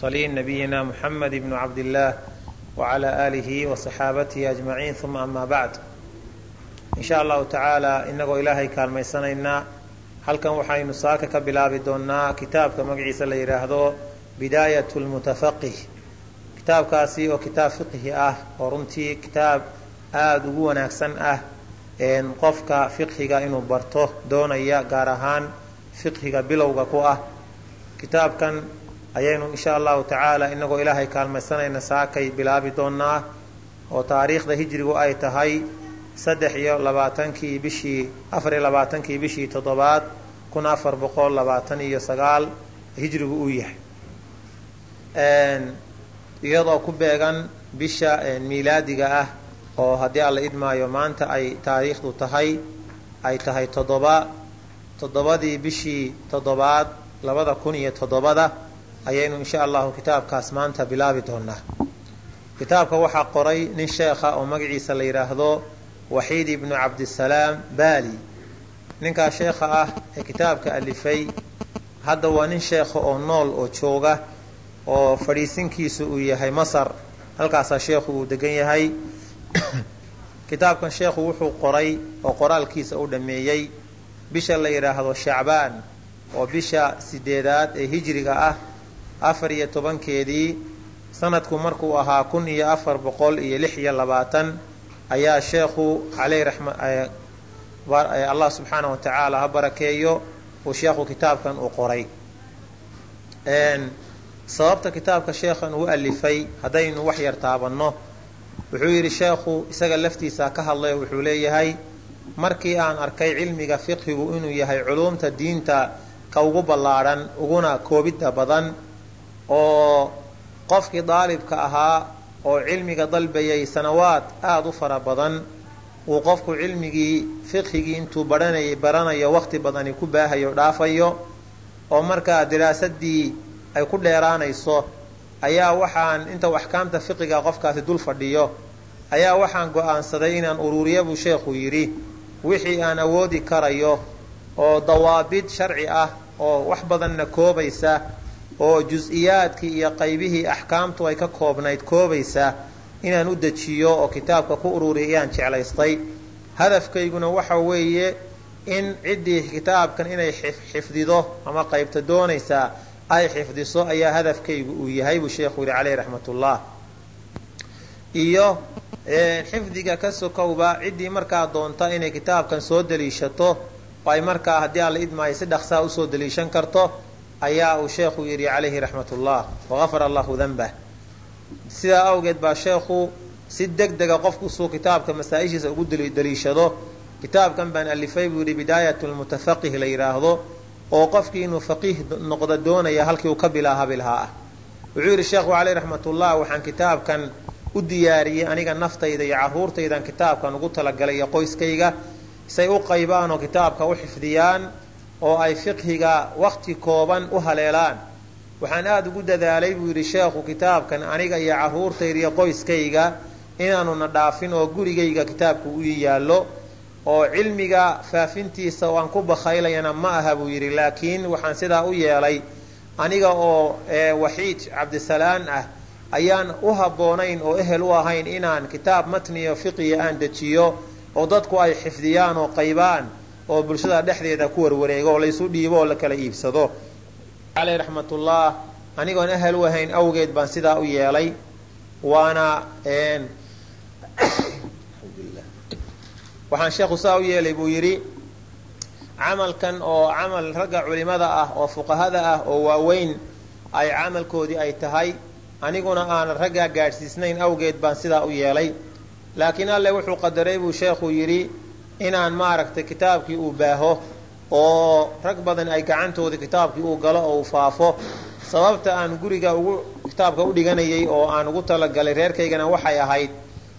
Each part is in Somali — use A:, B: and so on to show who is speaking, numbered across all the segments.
A: المرسلين نبينا محمد بن عبد الله وعلى آله وصحاabatihi أجمعين ثuma أma bعd in sha allahu tacaala inagoo ilaahay kaalmaysanaynaa halkan waxaynu saaka ka bilaabi doonnaa kitaabka magaciisa la yidhaahdo bidaayat lmutafaqih kitaabkaasi oo kitaab fiqhi ah oo runtii kitaab aada ugu wanaagsan ah qofka fiqhiga inuu barto doonaya gaar ahaan fiqhiga bilowga ku ah kitaabkan ayaynu insha allahu tacaala inagoo ilaahay kaalmaysanayna saakay bilaabi doonnaa oo taariikhda hijrigu ay tahay saddex iyo labaatankii bishii afar iyo labaatankii bishii toddobaad kun afar boqol labaatan iyo sagaal hijrigu uu yahay. Iyadoo ku beegan bisha miilaadiga ah oo haddii alla idmaayo maanta ay taariikhdu tahay ay tahay toddoba toddobadii bishii toddobaad labada kun iyo toddobada ayaynu insha allahu kitaabkaas maanta bilaabi doonaa. Kitaabka waxaa qoray nin sheekha oo magaciisa la yidhaahdo waxiid ibnu cabdisalaam baali. Ninkaas sheekha ah ee kitaabka alifay hadda waa nin sheekha oo nool oo jooga oo fadhiisinkiisu uu yahay masar halkaasaa sheekhu uu degan yahay. Kitaabkan sheekhu wuxuu qoray oo qoraalkiisa u dhammeeyey bisha la yidhaahdo shacbaan oo bisha sideedaad ee hijriga ah afar iyo tobankeedii sanadku markuu ahaa kun iyo afar boqol iyo lix iyo labaatan ayaa sheekhu caleyh allah subxaana wa tacaala ha barakeeyo uu sheekhu kitaabkan uu qoray. Sababta kitaabka sheekhan uu alifay haddaynu wax yar taabanno. Wuxuu yidhi sheekhu isaga laftiisa ka hadlay wuxuu leeyahay markii aan arkay cilmiga fiqhigu inuu yahay culuumta diinta ka ugu ballaadhan uguna koobidda badan oo qofkii daalibka ahaa oo cilmiga dalbayay sanawaad aada u fara badan uu qofku cilmigii fiqhigii intuu bahanay baranayo waqti badani ku baahayo dhaafayo oo markaa diraasadii ay ku dheeraanayso ayaa waxaan inta axkaamta fiqiga qofkaasi dul fadhiyo ayaa waxaan go'aansaday inaan uruuriya buu sheekhu yidhi wixii aan awoodi karayo oo dawaabid sharci ah oo wax badanna koobaysa oo jus-iyaadkii iyo qaybihii axkaamtu ay ka koobnayd koobaysa inaan u dejiyo oo kitaabka ku ururiya ayaan jeclaystay. Hadafkayguna waxa weeye in ciddii kitaabkan inay xifdido ama qaybta doonaysaa ay xifdiso ayaa hadafkaygu uu yahay buu sheekhu yihi caleyh raxmatullah. Iyo xifdiga ka sokowba ciddii markaa doonta inay kitaabkan soo daliishato ay markaa haddii alla idmaayo si dhaqsaa u soo daliishan karto ayaa uu sheekhu yidhi calayhi raxmatullah wagafara allahu danbah. Sidaa awgeed baa sheekhu si deg dega qofkusuu kitaabka masaa-ishiisa ugu daliishado kitaabkan baan alifay buu yidhi bidaayat lmutafaqih la yidhaahdo oo qofkii inuu faqiih noqdo doonaya halkii uu ka bilaahabilhaa ah. Wuxuu yidhi sheekhu caleyh raxmatullah waxaan kitaabkan u diyaariyey aniga naftayda iyo caruurtaydan kitaabkan ugu talagalay iyo qoyskayga. Say u qaybaan oo kitaabka u xifdiyaan oo ay fiqhiga waqti kooban u haleelaan. Waxaan aada ugu dadaalay buu yidhi sheekhu kitaabkan aniga iyo caruurtayda iyo qoyskayga inaanuna dhaafin oo gurigayga kitaabku u yaallo oo cilmiga faafintiisa oo aan ku bakhaylayana ma aha buu yidhi. Laakiin waxaan sidaa u yeelay aniga oo waxiid cabdisalaan ah ayaan u habboonayn oo ehel u ahayn inaan kitaab matniyo fiqiya aan dejiyo oo dadku ay xifdiyaan oo qaybaan oo bulshada dhexdeeda ku warwareego oo laysu dhiibo oo la kala iibsado. Caleyh raxmatullah anigoon ehel u ahayn awgeed baan sidaa u yeelay waana waxaan sheekhu saa u yeelay buu yidhi camalkan oo camal ragga culimada ah oo fuqahada ah oo waaweyn ay camalkoodii ay tahay aniguna aanan raggaa gaadhsiisnayn awgeed baan sidaa u yeelay. Laakiin alle wuxuu qadaray buu sheekhu yidhi inaan maaragtay kitaabkii uu baaho oo rag badan ay gacantoodii kitaabkii uu galo oo uu faafo. Sababta aan guriga ugu kitaabka u dhiganayay oo aan ugu talagalay reerkaygana waxay ahayd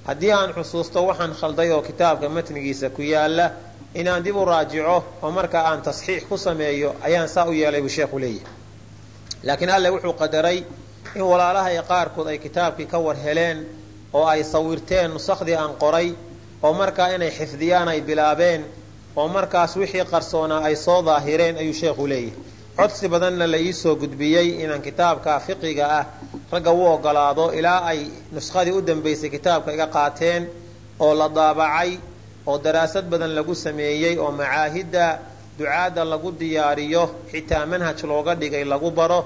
A: haddii aan xusuusto waxaan khalday oo kitaabka matnigiisa ku yaalla inaan dib u raajico oo markaa aan tasxiix ku sameeyo ayaan saa u yeelay buu sheekhu leeyahay. Laakiin alle wuxuu qadaray in walaalahay qaarkood ay kitaabkii ka war heleen oo ay sawirteen nusakhdii aan qoray oo markaa inay xifdiyaan ay bilaabeen oo markaas wixii qarsoonaa ay soo daahireen ayuu sheekhu leeyahay. Codsi badanna la iisoo gudbiyey inaan kitaabka fiqiga ah ragga u ogolaado ilaa ay nuskhadii u dambaysay kitaabka iga qaateen oo la daabacay oo daraasad badan lagu sameeyey oo macaahidda ducaadda lagu diyaariyo xitaa manhaj looga dhigay lagu baro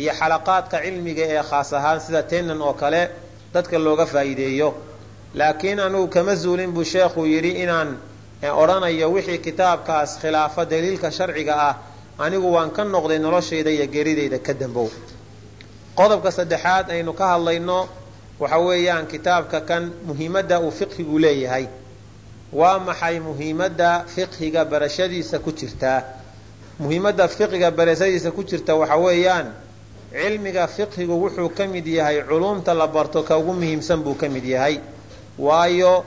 A: iyo xalaqaadka cilmiga ee khaas ahaan sida tenan oo kale dadka looga faa'iideeyo laakiin anugu kama zuulin buu sheekhuu yidhi inaan odhanayo wixii kitaabkaas khilaafo daliilka sharciga ah anigu waan ka noqday noloshayda iyo geridayda ka dambow. Qodobka saddexaad aynu ka hadlayno waxa weeyaan kitaabka kan muhiimadda uu fiqhigu leeyahay. Waa maxay muhiimadda fiqhiga barashadiisa ku jirtaa muhiimadda fiqhiga barashadiisa ku jirta waxa weeyaan cilmiga fiqhigu wuxuu ka mid yahay culumta la barto ka ugu muhiimsan buu ka mid yahay waayo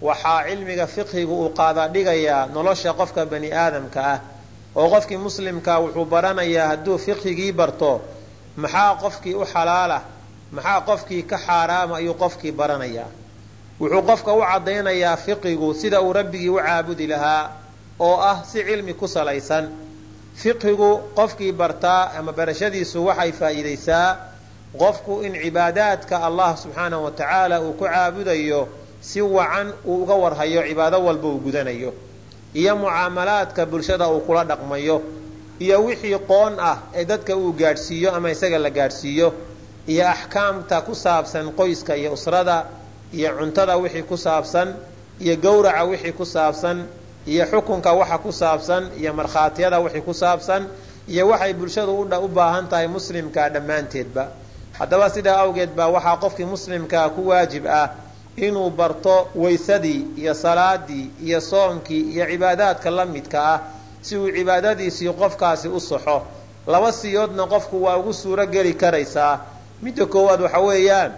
A: waxaa cilmiga fiqhigu uu qaada dhigayaa nolosha qofka bani aadamka ah. oo qofkii muslimkaa wuxuu baranayaa hadduu fiqhigii barto maxaa qofkii u xalaala maxaa qofkii ka xaaraama ayuu qofkii baranayaa. wuxuu qofka u caddaynayaa fiqigu sida uu rabbigii u caabudi lahaa oo ah si cilmi ku salaysan. fiqhigu qofkii bartaa ama barashadiisu waxay faa'iidaysaa qofku in cibaadaadka allah subxaanahu wa tacaala uu ku caabudayo si wacan uu uga warhayo cibaado walba uu gudanayo. Iyo mucaamalaadka bulshada uu kula dhaqmayo. Iyo wixii qoon ah ee dadka uu gaadhsiiyo ama isaga la gaadhsiiyo. Iyo axkaamta ku saabsan qoyska iyo usrada. Iyo cuntada wixii ku saabsan. Iyo gowraca wixii ku saabsan. Iyo xukunka waxa ku saabsan. Iyo markhaatiyada wixii ku saabsan. Iyo waxay bulshadu u baahan tahay muslimka dhammaanteedba haddaba sidaa awgeed baa waxaa qofkii muslimkaa ku waajib ah inuu barto weysadii iyo salaadii iyo soomkii iyo cibaadaadka la midka ah si uu cibaadadiisii qofkaasi u saxo laba siyoodna qofku waa ugu suuro geli karaysaa. Midda koowaad waxa weeyaan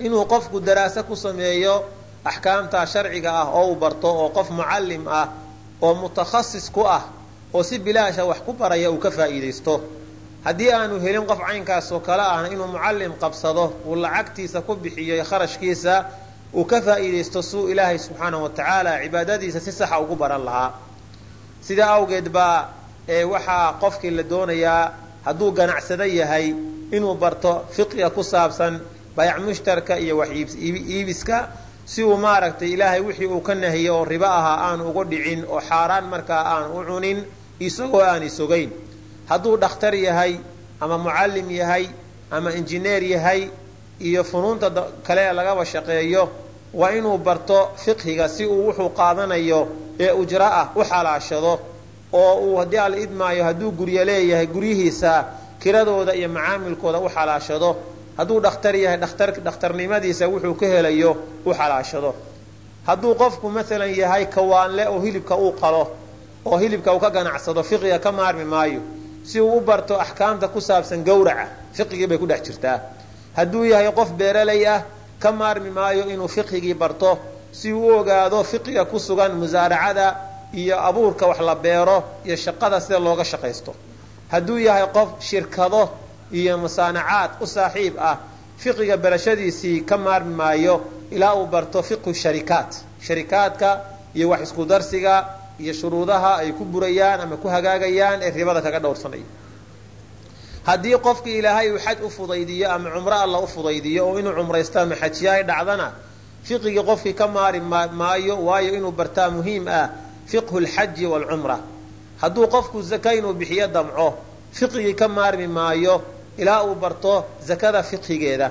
A: inuu qofku daraaso ku sameeyo axkaamta sharciga ah oo uu barto oo qof mucallim ah oo mutakhasis ku ah oo si bilaasha wax ku baraya uu ka faa'iidaysto haddii aanu helin qof caynkaas oo kale ahna inuu mucallim qabsado uu lacagtiisa ku bixiyo kharashkiisa uu ka faa'iidaysto suu ilaahay subxaanahu wa tacaala cibaadadiisa si saxa ugu baran lahaa. Sidaa awgeed baa waxaa qofkii la doonayaa hadduu ganacsado yahay inuu barto fiqiga ku saabsan bayac mushtarka iyo wax iibiska si uu maaragtay ilaahay wixii uu ka nahiyey oo ribo ahaa aanu uga dhicin oo xaaraan markaa aan u cunin isagoo aan isogayn hadduu dhakhtar yahay ama mucallim yahay ama injineer yahay iyo funuunta kale lagaba shaqeeyo waa inuu barto fiqhiga si uu wuxuu qaadanayo ee ujra ah u xalaashado oo uu haddii ala idmaayo hadduu guryo leeyahay guryihiisa kiradooda iyo macaamilkooda u xalaashado. Hadduu dhakhtar yahay dhakhtarnimadiisa wuxuu ka helayo u xalaashado. Hadduu qofku maalan yahay kawaanle oo hilibka uu qalo oo hilibka uu ka ganacsado fiqiga ka maarmi maayo si uu u barto axkaamta ku saabsan gowraca fiqigii bay ku dhex jirtaa. Hadduu yahay qof beeralay ah ka maarmi maayo inuu fiqhigii barto si uu u ogaado fiqiga ku sugan musaaracada iyo abuurka wax la beero iyo shaqada sida looga shaqaysto. Hadduu yahay qof shirkado iyo musaanacaad u saaxiib ah fiqiga barashadiisii ka maarmi maayo ilaa uu barto fiqhu sharikaat sharikaadka iyo wax isku darsiga iyo shuruudaha ay ku burayaan ama ku hagaagayaan ee ribada kaga dhowrsanaya haddii qofkii ilaahay uu xaj u fudaydiyo ama cumro alla u fudaydiyo oo inuu cumraysto ama xajiya ay dhacdana fiqigii qofkii ka maari maayo waayo inuu bartaa muhiim ah fiqhu lxaji waalcumra hadduu qofku zaka inuu bixiyo damco fiqigii ka maarmi maayo ilaa uu barto zakada fiqhigeeda.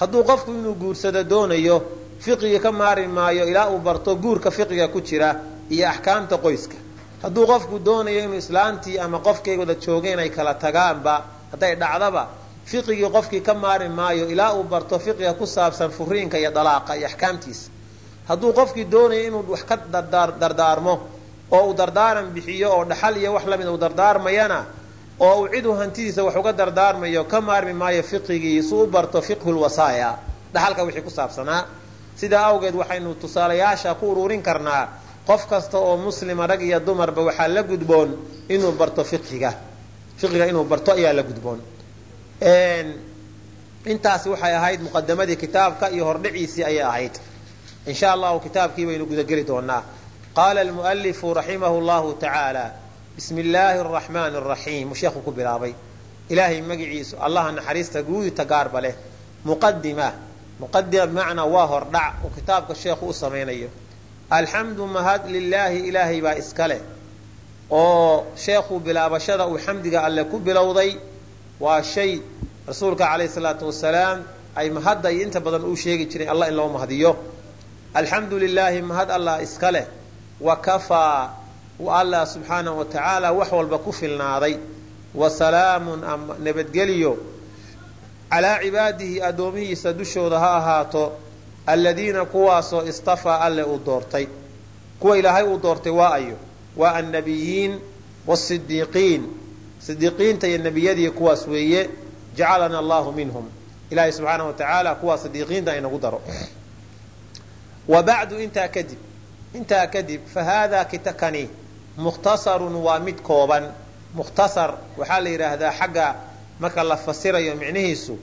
A: Hadduu qofku inuu guursado doonayo fiqigii ka maarmi maayo ilaa uu barto guurka fiqiga ku jira iyo axkaamta qoyska. Hadduu qofku doonayo inuu islaantii ama qofkay wada joogeen ay kala tagaanba hadday dhacdaba fiqigii qofkii ka maarmi maayo ilaa uu barto fiqiga ku saabsan furiinka iyo dalaaqa iyo axkaamtiisa. Hadduu qofkii doonayo inuu wax ka dardaarmo oo uu dardaaran bixiyo oo dhaxal iyo wax la mid uu dardaarmayana oo uu ciduu hantidiisa wax uga dardaarmayo ka maarmi maayo fiqigii su u barto fiqhu lwasaaya dhaxalka wixii ku saabsanaa. Sidaa awgeed waxaynu tusaalayaasha ku ururin karnaa qof kasta oo muslima rag iyo dumarba waxaa la gudboon inuu barto fiqiga fiqiga inuu barto ayaa la gudboon. Intaasi waxay ahayd muqadamadii kitaabka iyo hordhiciisii ayay ahayd. In sha allahu kitaabkii baynu gudageli doonaa qaala almualifu raximahu llahu tacaala bismi illaahi araxmaani araxiim sheekhu ku bilaabay. Ilaahay magiciisu allaha naxariista guudita gaarba leh muqadima muqadima bimacnaa waa hordhac uu kitaabka sheekhu u samaynayo alxamdu mahad lilaahi ilaahay baa iska leh oo sheekhu bilaabashada uu xamdiga alle ku bilowday waa shay rasuulka calayhi salaatu wasalaam ay mahadda iyo inta badan uu sheegi jiray allah in loo mahdiyo alxamdu lilaahi mahad allah iska leh wa kafaa allah subxaanahu wa tacaala wax walba ku filnaaday wa salaamun nabadgeliyo calaa cibaadihi addoomihiisa dushooda ha ahaato alladiina kuwaasoo istafaa alle uu doortay. Kuwa ilaahay uu doortay waa ayo waa annabiyiin wasidiiqiin sidiiqiinta iyo nebiyadii kuwaas weeye jacalana allahu minhum. Ilaahay subxaana wa tacaala kuwaa sidiiqiinta inagu daro. Wa bacdu intaa kadib intaa kadib fa haadaa kitakani mukhtasarun waa mid kooban. Mukhtasar waxaa la yidhaahdaa xagga marka la fasirayo micnihiisu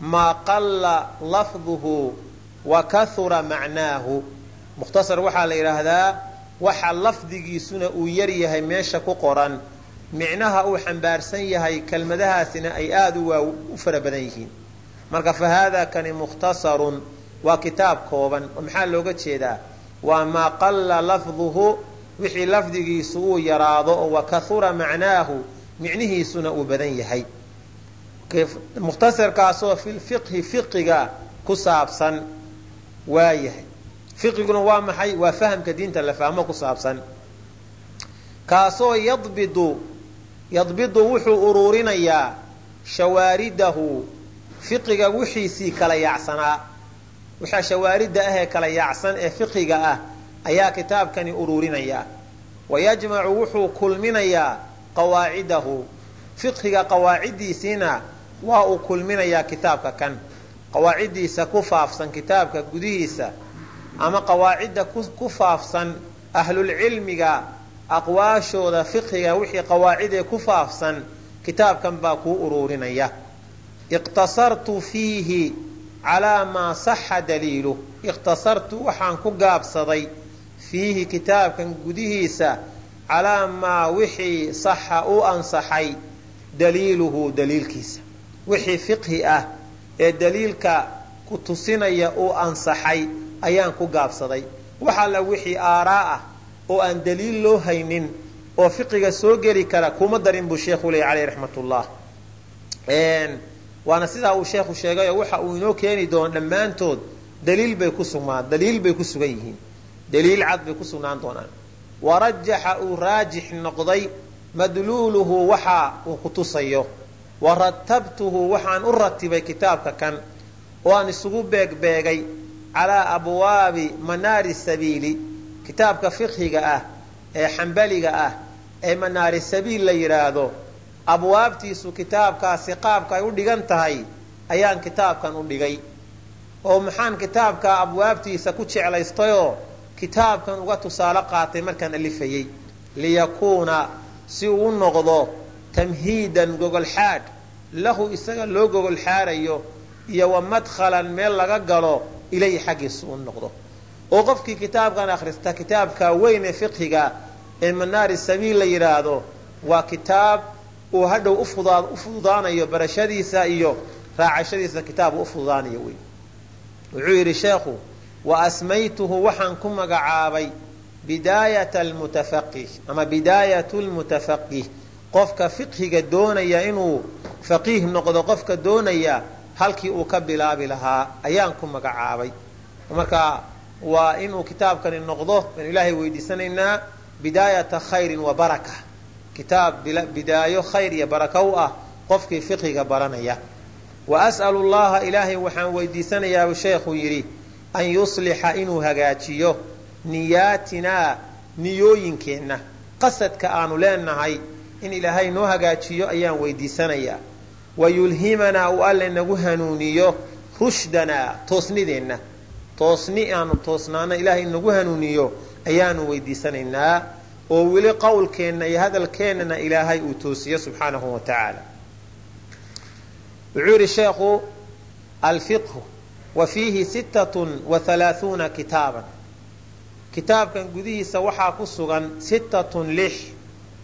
A: maa qalla lafduhu wa kahura macnaahu. Mukhtasar waxaa la yidhaahdaa waxa lafdigiisuna uu yar yahay meesha ku qoran. Micnaha uu xambaarsan yahay kelmadahaasina ay aada u fara badan yihiin. Marka fa haadaa kani mukhtasarun waa kitaab kooban. Oo maxaa looga jeedaa? Waa maa qalla lafduhu wixii lafdigiisu uu yaraado oo wa kahura macnaahu micnihiisuna uu badan yahay. Mukhtasarkaasoo filfiqhi fiqiga ku saabsan waa yahay. Fiqiguna waa maxay? Waa fahamka diinta la fahmo ku saabsan. Kaasoo yadbidu yadbidu wuxuu uruurinayaa shawaaridahu. Fiqiga wixiisii kala yaacsanaa waxaa shawaaridda ahee kala yaacsan ee fiqiga ah ayaa kitaabkani uruurinayaa. Wayajmacu wuxuu kulminayaa qawaacidahu. Fiqhiga qawaaciddiisiina waa uu kulminayaa kitaabka kan qawaaciddiisa ku faafsan kitaabka gudihiisa ama qawaacidda ku faafsan ahlulcilmiga aqwaashooda fiqhiga wixii qawaacidee ku faafsan kitaabkan baa kuu uruurinaya. Iqtasartu fiihi calaa maa saxa daliiluh ikhtasartu waxaan ku gaabsaday fiihi kitaabkan gudihiisa calaa maa wixii saxa u ansaxay daliiluhu daliilkiisa. Wixii fiqhi ah ee daliilka ku tusinaya uu ansaxay ayaan ku gaabsaday. Wax alla wixii aaraa ah oo aan daliil loo haynin oo fiqiga soo geli kara kuma darin buu sheekhu leey caleyh raxmatullah. Waana sidaa uu sheekhu sheegayoo waxa uu inoo keeni doono dhammaantood daliil bay ku sugnaan daliil bay ku sugan yihiin. Daliil cad bay ku sugnaan doonaan. Warajaxa uu raajix noqday madluuluhu waxa uu ku tusayo wa ratabtuhu waxaan u ratibay kitaabka kan oo aan isugu beegbeegay calaa abwaabi manaari sabiili kitaabka fiqhiga ah ee xambaliga ah ee manaari sabiil la yidhaahdo abwaabtiisu kitaabkaasi qaabka ay u dhigan tahay ayaan kitaabkan u dhigay. Oo maxaan kitaabka abwaabtiisa ku jeclaystayoo kitaabkan uga tusaale qaatay markaan alifayey liyakuuna si uu u noqdo tamhiidan gogolxaadh lahu isaga loo gogolxaarayo iyo wa madkhalan meel laga galo ilayhi xaggiisa u noqdo. Oo qofkii kitaabkan akhrista kitaabka weyn fiqhiga ee manaari sabiil la yidhaahdo waa kitaab uu hadhow u fududaanayo barashadiisa iyo raacashadiisa kitaab uu u fududaanayo wey wuxuu yidhi sheekhu wa asmaytuhu waxaan ku magacaabay bidaayat almutafaqih ama bidaayat lmutafaqih qofka fiqhiga doonaya inuu faqiih noqdo qofka doonaya halkii uu ka bilaabi lahaa ayaan ku magacaabay. Marka waa inuu kitaabkani noqdo baynu ilaahay weydiisanaynaa bidaayata khayrin wa baraka. Kitaab bidaayo khayr iyo baraka u ah qofkii fiqhiga baranaya. Wa as'alu llaha ilaahay waxaan weydiisanayaa sheekhuu yidhi an yuslixa inuu hagaajiyo niyaatinaa niyooyinkeenna qasadka aanu leenahay in ilaahay noo hagaajiyo ayaan weydiisanayaa wa yulhimanaa uu alle nagu hanuuniyo rushdanaa toosnideenna. Toosni aanu toosnaano ilaahay nagu hanuuniyo ayaanu weydiisanaynaa oo weli qowlkeenna iyo hadalkeennana ilaahay uu toosiyo subxaanahu wa tacaala. Wuxuu yidhi sheekhu alfiqhu wa fiihi sittatun wa halaahuuna kitaaban. Kitaabkan gudihiisa waxaa ku sugan sittatun lix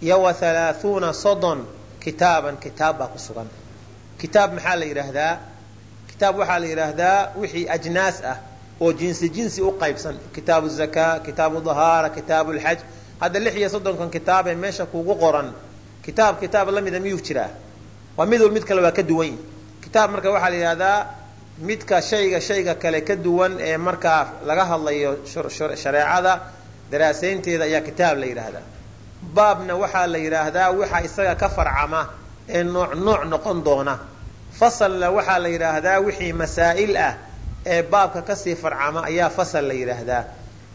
A: iyo wa halaahuuna soddon kitaaban kitaab baa ku sugan. Kitaab maxaa la yidhaahdaa? Kitaab waxaa la yidhaahdaa wixii ajnaas ah oo jinsi jinsi u qaybsan. Kitaabu zakaa kitaabu dahaara kitaabu lxaj. Hadda lix iyo soddonkan kitaabee meesha kugu qoran kitaab kitaab la mida miyuu jiraa? Waa mid wal mid kale waa ka duwan. Kitaab marka waxaa la yidhahdaa midka shayga shayga kale ka duwan ee markaa laga hadlayo shareecada daraasaynteeda ayaa kitaab la yidhaahdaa baabna waxaa la yidhaahdaa waxa isaga ka farcama ee nooc nooc noqon doona. Fasalna waxaa la yidhaahdaa wixii masaa'il ah ee baabka ka sii farcama ayaa fasal la yidhaahdaa.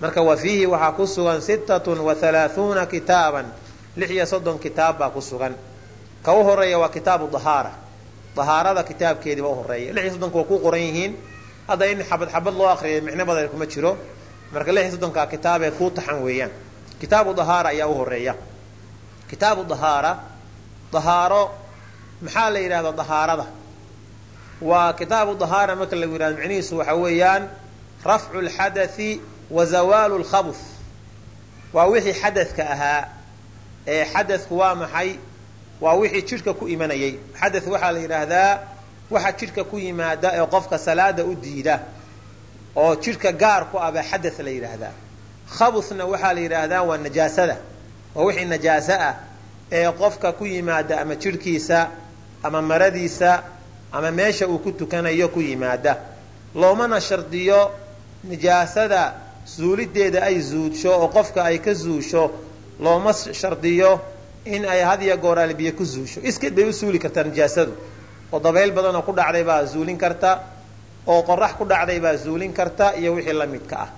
A: Marka wa fiihi waxaa ku sugan sittatun wa halaahuuna kitaaban. Lix iyo soddon kitaab baa ku sugan. Ka u horreeya waa kitaabu dahaara. Dahaarada kitaabkeediiba u horreeya lix iyo soddonka waa ku qoran yihiin hadda in xabad xabad loo aqriyay micno badan kuma jiro. Marka lix iyo soddonka kitaabee kuu taxan weeyaan kitaabu dahaara ayaa u horreeya kitaabu dahaara dahaaro maxaa la yidhahdaa dahaarada? Waa kitaabu dahaara marka lagu yidhahdo micnihiisu waxa weeyaan rafcu lxadathi wa zawaalu lkhabus waa wixii xadadka ahaa ee xadadku waa maxay? Waa wixii jidhka ku imanayay. Xadath waxaa la yidhaahdaa waxa jidhka ku yimaada ee qofka salaada u diida oo jidhka gaar ku aba xadath la yidhaahdaa khabusna waxaa la yidhaahdaa waa najaasada waa wixii najaaso ah ee qofka ku yimaada ama jidhkiisa ama maradiisa ama meesha uu ku tukanayo ku yimaada. Loomana shardiyo nijaasada suulideeda ay zuudsho oo qofka ay ka zuusho looma shardiyo in ay hadiya gooraal biyo ku zuusho. Iskeed bay u suuli kartaa nijaasadu oo dabayl badanoo ku dhacday baa zuulin karta oo qorax ku dhacday baa zuulin karta iyo wixii la midka ah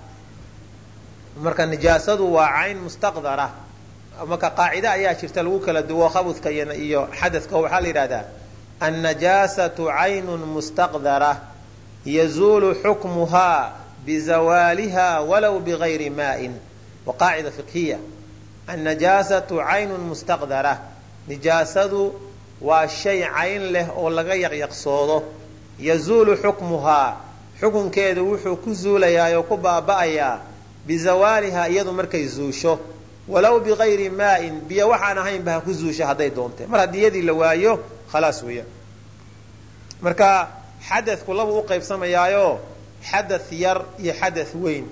A: marka nijaasadu waa cayn mustaqdara. Marka qaacide ayaa jirta lagu kala duwo khabudka iyo xadadka waxaa la yidhahdaa annajaasatu caynun mustaqdara yazuulu xukmuhaa bizawaaliha walow bigayri maa'in. Wa qaacida fiqhiya annajaasatu caynun mustaqdara nijaasadu waa shay cayn leh oo laga yaqyaqsoodo. Yazuulu xukmuhaa xukunkeedu wuxuu ku zuulayaa oo ku baaba'ayaa bizawaaliha iyadu markay zuusho. Walow bigayri maa'in biyo waxaan ahaynba ha ku zuusha hadday doontee mar haddii iyadii la waayo khalaas weeyaan. Marka xadadku labuu u qaybsamayaayo xadath yar iyo xadath weyn.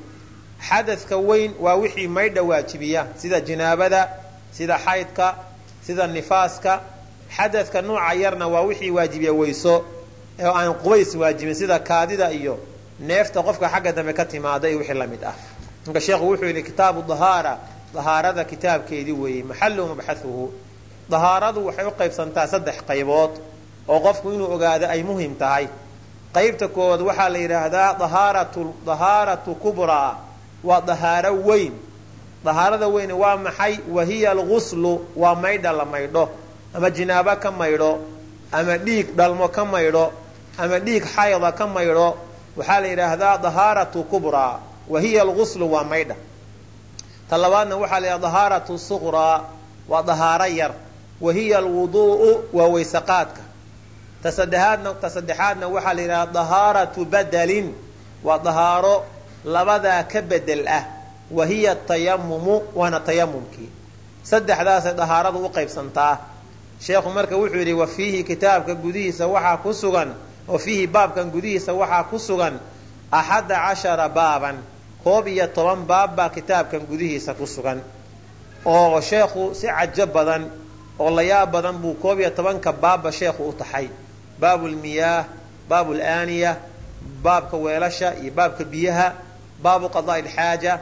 A: Xadadka weyn waa wixii maydha waajibiya sida jinaabada sida xaydka sida nifaaska. Xadadka nuuca yarna waa wixii waajibiya weyso ee aan qubays waajibin sida kaadida iyo neefta qofka xagga dambe ka timaada iyo wixii la mid ah marka sheekhu wuxuu yidhi kitaabu dahaara. Dahaarada kitaabkeedii weeyey maxalu mabxahuhu dahaaradu waxay u qaybsantaa saddex qaybood oo qofku inuu ogaado ay muhiim tahay. Qaybta koowaad waxaa la yidhaahdaa dahaaratu kubraa waa dahaaro weyn. Dahaarada weyn waa maxay? Wahiya alguslu waa maydha la maydho. Ama jinaabo ka maydho. Ama dhiig dhalmo ka maydho. Ama dhiig xayda ka maydho. Waxaa la yidhaahdaa dahaaratu kubraa wahiya alguslu waa maydha. Ta labaadna waxaa la dahaaratu suqraa waa dahaaro yar. Wahiya alwuduu'u waa weysaqaadka. Ta saddexaadna ta saddexaadna waxaa la yidhahda dahaaratu badalin waa dahaaro labadaa ka bedel ah. Wahiya tayamumu waana tayamumkii saddexdaasay dahaaradu u qaybsantaa. Sheekhu marka wuxuu yidhi wa fiihi kitaabka gudihiisa waxaa ku sugan wa fiihi baabkan gudihiisa waxaa ku sugan axada cashara baaban koob iyo toban baab baa kitaabkan gudihiisa ku sugan oo sheekhu si cajo badan oo layaab badan buu koob iyo tobanka baabba sheekhu u taxay. Baabu lmiyaah baabu laaniya baabka weelasha iyo baabka biyaha baabu qadaai lxaaja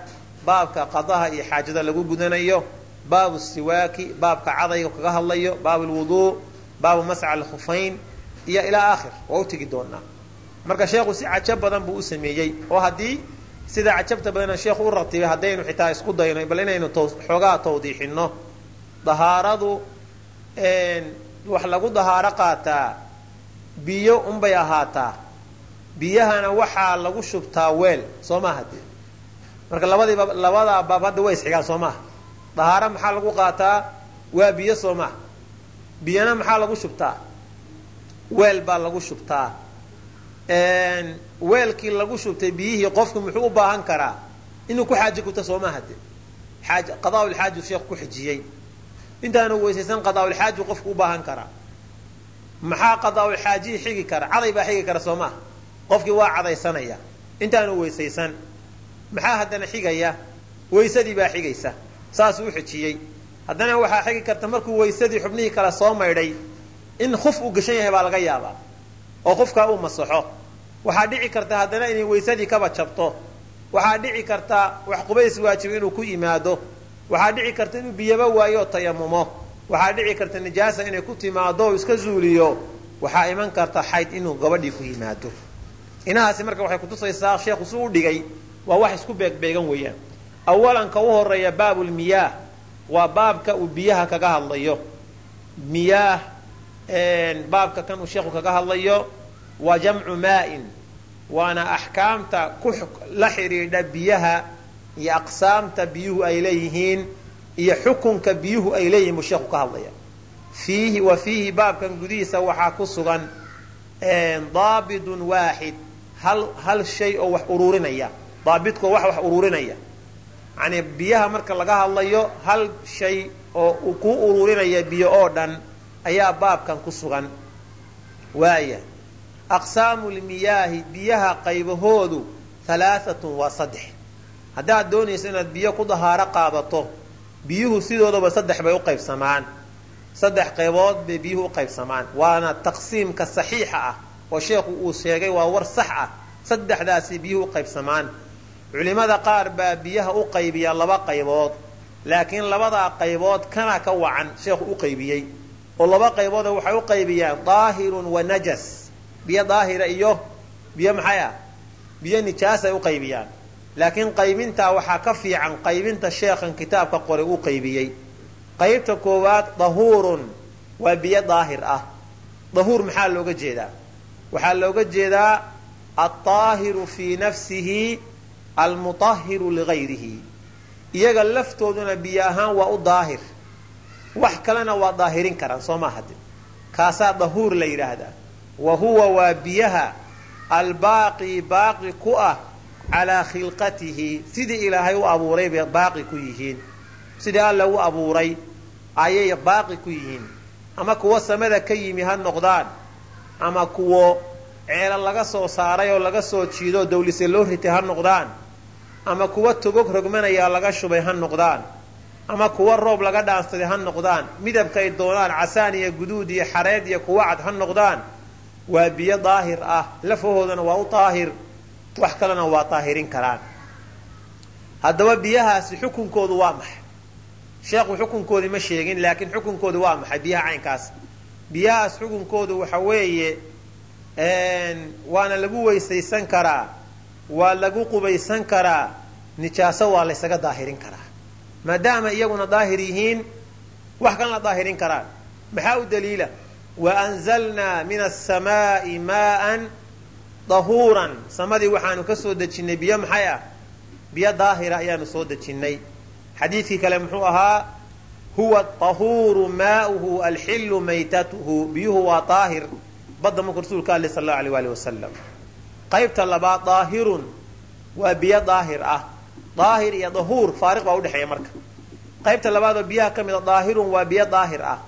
A: baabka qadaha iyo xaajada lagu gudanayo baabu siwaaki baabka cadayga kaga hadlayo baabu lwuduu baabu masca alkhufayn iyo ilaa aakhir. Waa u tegi doonaa. Marka sheekhu si cajo badan buu u sameeyey oo haddii sida cajabta badana sheekhu u ratibay haddaynu xitaa isku dayno bal inaynu xoogaa tawdiixino dahaaradu wax lagu dahaaro qaataa biyo unbay ahaataa. Biyahana waxaa lagu shubtaa weel soo maaha dee marka labadiiba labadaa baab hadda way isxigaan soo maaha dahaaro maxaa lagu qaataa? Waa biyo soo maaha biyana maxaa lagu shubtaa? Weel baa lagu shubtaa weelkii lagu shubtay biyihii qofku muxuu u baahan karaa inuu ku xaaji guto soo maaha de xaaj qadaa lxaaji sheekhu ku xijiyey. Intaanu weysaysan qadaaulxaaji qofku u baahan karaa. Maxaa qadaaulxaajii xigi kara? Caday baa xigi kara soo maaha qofkii waa cadaysanaya. Intaanu weysaysan. Maxaa haddana xigaya? Weysadii baa xigaysa. Saasuu u haddana waxaa xigi karta markuu weysadii xubnihii kale soo maydhay in khuf uu gashan yahay baa laga yaabaa oo qofkaa uu masaxo. Waxaa dhici karta haddana inay weysadii kaba jabto. Waxaa dhici karta wax qubays waajiba inuu ku yimaado. Waxaa dhici karta inuu biyaba waayo tayamumo waxaa dhici karta nijaasa inay ku timaado oo iska zuuliyo. Waxaa iman karta xayd inuu gabadhii ku yimaado. Inahaasi marka waxay kutusaysaa sheekhu su u dhigay waa wax isku beegbeegan weeyaan. Awalan ka u horreeya baabulmiyaah waa baabka uu biyaha kaga hadlayo. Miyaah baabka kan uu sheekhu kaga hadlayo waa jamcu maa'in. Waana axkaamta la xidhiidha biyaha iyo aqsaamta biyuhu ay leeyihiin iyo xukunka biyuhu ay leeyihiin buu sheekhu ka hadlaya. Fiihi wa fiihi baabkan gudihiisa waxaa ku sugan daabidun waaxid hal shay oo wax ururinaya daabidku wax wax ururinaya yani biyaha marka laga hadlayo hal shay oo kuu ururinaya biyo oo dhan ayaa baabkan ku sugan. Waaya aqsaamu lmiyaahi biyaha qaybahoodu halaaatun waa saddex. Haddaad doonayso inaad biyo ku dahaaro qaadato biyuhu sidoodaba saddex bay u qaybsamaan. Saddex qaybood bay biyuhu u qaybsamaan. Waana taqsiimka saxiixa ah oo sheekhu uu sheegay waa war sax ah. Saddexdaasi biyuhu u qaybsamaan. Culimmada qaar baa biyaha u qaybiya laba qaybood laakiin labadaa qaybood kana ka wacan sheekhu u qaybiyey oo laba qaybooda waxay u qaybiyaan. Daahirun wa najas. Biyo daahira iyo biyo maxay ah? Biyo nijaasay u qaybiyaan. Laakiin qaybintaa waxaa ka fiican qaybinta sheekhan kitaabka qoray uu qaybiyey. Qaybta koowaad dahuurun waa biyo daahir ah. Dahuur maxaa looga jeedaa? Waxaa looga jeedaa aldaahiru fii nafsihi almutahiru ligayrihi iyaga laftooduna biyo ahaan waa u daahir wax kalena waa daahirin karaan soo maaha de kaasaa dahuur la yidhaahdaa. Wa huwa waa biyaha albaaqi baaqi ku ah calaa khilqatihi. Sidii ilaahay u abuuray bay baaqi ku yihiin. Sidii alla u abuuray ayay baaqi ku yihiin. Ama kuwo samada ka yimi ha noqdaan ama kuwo ceelo laga soo saaray oo laga soo jiidoo dawlise loo ritay ha noqdaan ama kuwo togog rogmanayaa laga shubay ha noqdaan ama kuwo roob laga dhaansaday ha noqdaan. Midabkay doonaan casaan iyo guduud iyo xareed iyo kuwo cad ha noqdaan. Waa biyo daahir ah. Lafahoodana waa u daahir wax kalena waa daahirin karaan. Haddaba biyahaasi xukunkoodu waa maxay? Sheekhu xukunkoodii ma sheegin laakiin xukunkoodu waa maxay? Biyaha caynkaas. Biyahaas xukunkoodu waxa weeye waana lagu weysaysan karaa. Waa lagu qubaysan karaa. Nijaaso waa laysaga daahirin karaa maadaama iyaguna daahir yihiin wax kalena daahirin karaan. Maxaa u daliila? Waanzalnaa min asamaa'i maaan dahuuran. Samadii waxaanu ka soo dejinnay biyo maxay ah? Biyo daahira ayaanu soo dejinnay. Xadiidkii kale muxuu ahaa huwa tahuuru maauhu alxillu maytatuhu. Biyuhu waa daahir badda markuu rasuulka ale sal allau alay waali wasalam qaybta labaad daahirun waa biyo daahir ah daahir iyo dahuur faariq baa udhexeeya marka. Qaybta labaadoo biyaha ka mid a daahirun waa biyo daahir ah.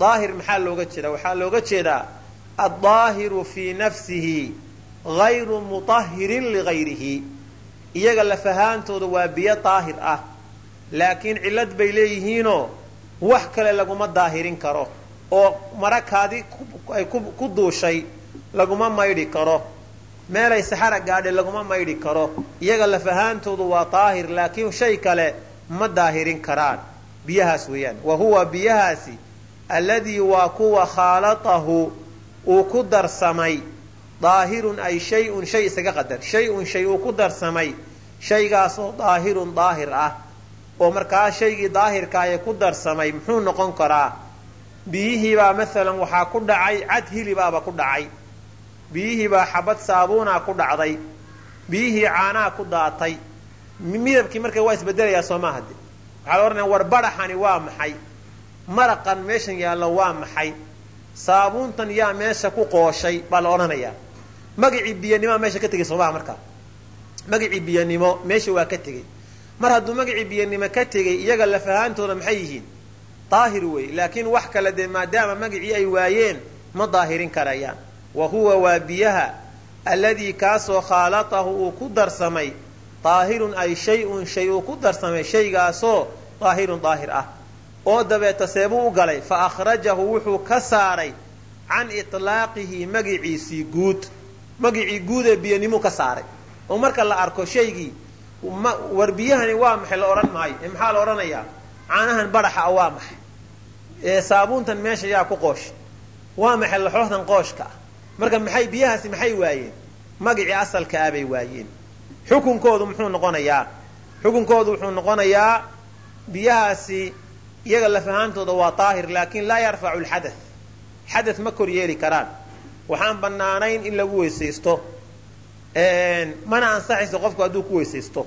A: Daahir maxaa looga jeedaa? Waxaa looga jeedaa addaahiru fii nafsihi gayru mutahirin ligayrihi iyaga lafahaantooda waa biyo daahir ah. Laakiin cillad bay leeyihiinoo wax kale laguma daahirin karo oo marakaadi ay ku duushay laguma maydhi karo meelay saxara gaadhay laguma maydhi karo. Iyaga lafahaantoodu waa daahir laakiin shay kale ma daahirin karaan. Biyahaas weeyaan. Wa huwa biyahaasi alladii waa kuwa khaalatahu uu ku darsamay. Daahirun ay shay-un shay isaga qadar. Shay-un shay uu ku darsamay. Shaygaasoo daahirun daahir ah. Oo markaa shaygii daahirkaayee ku darsamay muxuu noqon karaa? Biyihiibaa maalan waxaa ku dhacay cad hilibaaba ku dhacay biyihiibaa xabad saabuunaa ku dhacday. Biyihii caanaa ku daatay. Midabkii marka waa isbedelayaa soo maaha de waxaa la odhanaya war badaxani waa maxay? Maraqan meeshan yaallo waa maxay? Saabuuntan yaa meesha ku qooshay? Baa la odhanayaa magacii biyanimaa meesha ka tegay soomaha markaa magacii biyanimo meesha waa ka tegey mar hadduu magacii biyanimo ka tegey iyaga lafahaantooda maxay yihiin? Daahir wey laakiin wax kale dee maadaama magacii ay waayeen ma daahirin karayaan wa huwa waa biyaha alladii kaasoo khaalatahu uu ku darsamay. Daahirun ay shay-un shay uu ku darsamay shaygaasoo daahirun daahir ah. Oo dabeeta seebuu u galay fa akhrajahu wuxuu ka saaray can itlaaqihi magiciisii guud. Magicii guud ee biyanimuu ka saaray. Oo marka la arko shaygii war biyahani waa maxay la odhan maayo? Ee maxaa la odhanayaa caanahan baraxa a waa maxay? Ee saabuuntan meesha yaa ku qoosh. Waa maxay laxooxdan qooshka? ah marka maxay biyahaasi maxay waayeen? Magicii asalka ah bay waayeen. Xukunkoodu muxuu noqonayaa? Xukunkoodu wuxuu noqonayaa biyahaasi iyaga lafahaantooda waa daahir laakiin laa yarfacu lxada xadad ma kor yeeli karaan. Waxaan bannaanayn in lagu weysaysto. Mana ansaxayso qofku hadduu ku weysaysto.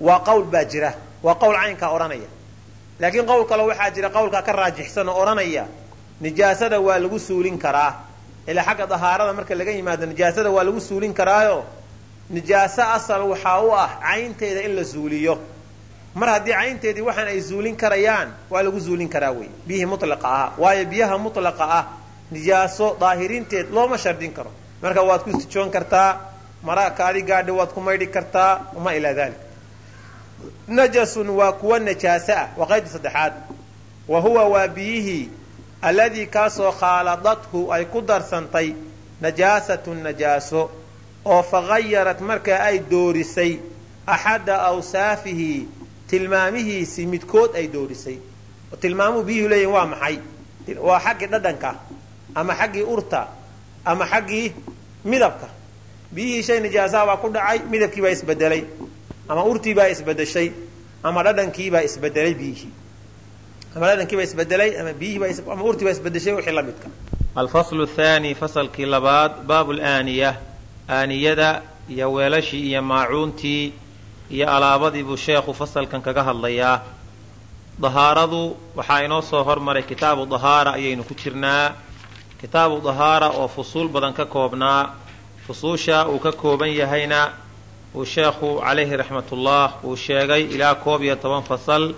A: Waa qowl baa jira. Waa qowl caynkaa odhanaya. Laakiin qowl kale waxaa jira qowlkaa ka raajixsan oo odhanaya nijaasada waa lagu suulin karaa ilaa xagga dahaarada marka laga yimaado nijaasada waa lagu suulin karaayo. Nijaaso asal waxaa u ah caynteeda in la suuliyo. Mar haddii caynteedii waxaan ay suulin karayaan waa lagu suulin karaa wey biyihii mutlaqa ah waayo biyaha mutlaqa ah nijaaso daahirinteed looma shardin karo. Marka waad ku istijoon kartaa mara kaadi gaadhi waad ku maydhi kartaa uma ilaa dalik najasun waa kuwa najaaso ah waa saddexaad. Wa huwa waa biyihii alladii kaasoo khaaladathu ay ku darsantay najaasatu najaaso oo faghayarat markaa ay doorisay axadda awsaafihi tilmaamihiisii midkood ay doorisay. Oo tilmaamuhu biyuhu leeyihiin waa maxay? Waa xaggii dhadhanka ama xaggii urta ama xaggii midabka? Biyihii shay nijaasaha baa ku dhacay midabkii baa isbedelay ama urtii baa isbedeshay ama dhadhankiibaa isbedelay biyihii ama dhadhankiibaa isbedelay ama biyihiiba ama urtii baa isbedeshay wixii la midka. Alfaslu thaani fasalkii labaad baabu laaniya aaniyada iyo weelashii iyo maacuuntii iyo alaabadii buu sheekhu fasalkan kaga hadlayaa. Dahaaradu waxaa inoo soo hormaray kitaabu dahaara ayaynu ku jirnaa. Kitaabu dahaara oo fusuul badan ka koobnaa. Fusuusha uu ka kooban yahayna uu sheekhu calayhi raxmatullah uu sheegay ilaa koob iyo toban fasal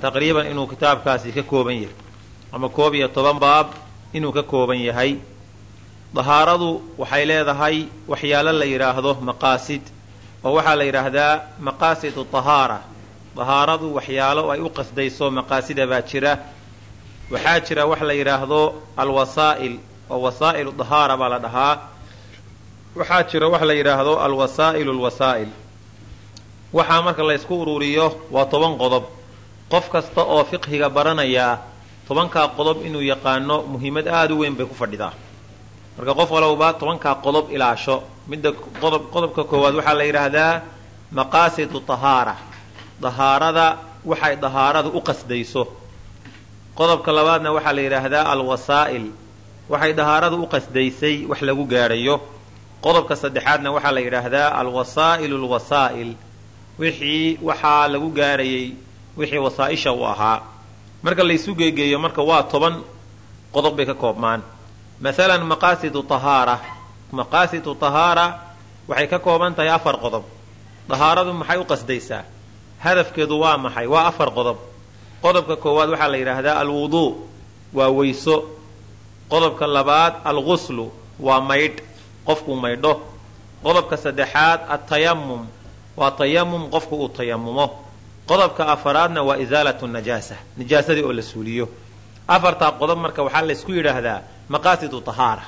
A: taqriiban inuu kitaabkaasi ka kooban yahay. Ama koob iyo toban baab inuu ka kooban yahay. Dahaaradu waxay leedahay waxyaalo la yidhaahdo maqaasid. Oo waxaa la yidhaahdaa maqaasidu dahaara dahaaradu waxyaalo ay u qasdayso maqaasida baa jira. Waxaa jira wax la yidhaahdo alwasaa'il. Oo wasaa'ilu dahaara baa la dhahaa. Waxaa jira wax la yidhaahdo alwasaa'ilu alwasaa'il waxaa marka laysku ururiyo waa toban qodob qof kasta oo fiqhiga baranayaa tobankaa qodob inuu yaqaano muhiimad aada u weyn bay ku fadhidaa. Marka qof walowba tobankaa qodob ilaasho midda qodob qodobka koowaad waxaa la yidhaahdaa maqaasidu dahaara dahaarada waxay dahaaradu u qasdayso. Qodobka labaadna waxaa la yidhaahdaa alwasaa'il. Waxay dahaaradu u qasdaysay wax lagu gaadhayo. Qodobka saddexaadna waxaa la yidhaahdaa alwasaa'ilu alwasaa'il wixii waxaa lagu gaarhayay wixii wasaa-isha u ahaa. Marka laysu geegeeyo marka waa toban qodob bay ka koobmaan. Masalan maqaasidu tahaara. Maqaasidu tahaara waxay ka kooban tahay afar qodob. Dahaaradu maxay u qasdaysaa? Hadafkeedu waa maxay? Waa afar qodob. Qodobka koowaad waxaa la yidhaahdaa alwuduu waa weyso. Qodobka labaad alguslu waa maydh qofkuu maydho. Qodobka saddexaad atayamum waa tayamum qofku uu tayamumo qodobka afaraadna waa isaalatu najaasa najaasadii oo la suuliyo. Afartaa qodob marka waxaa laysku yidhaahdaa maqaasidu tahaara.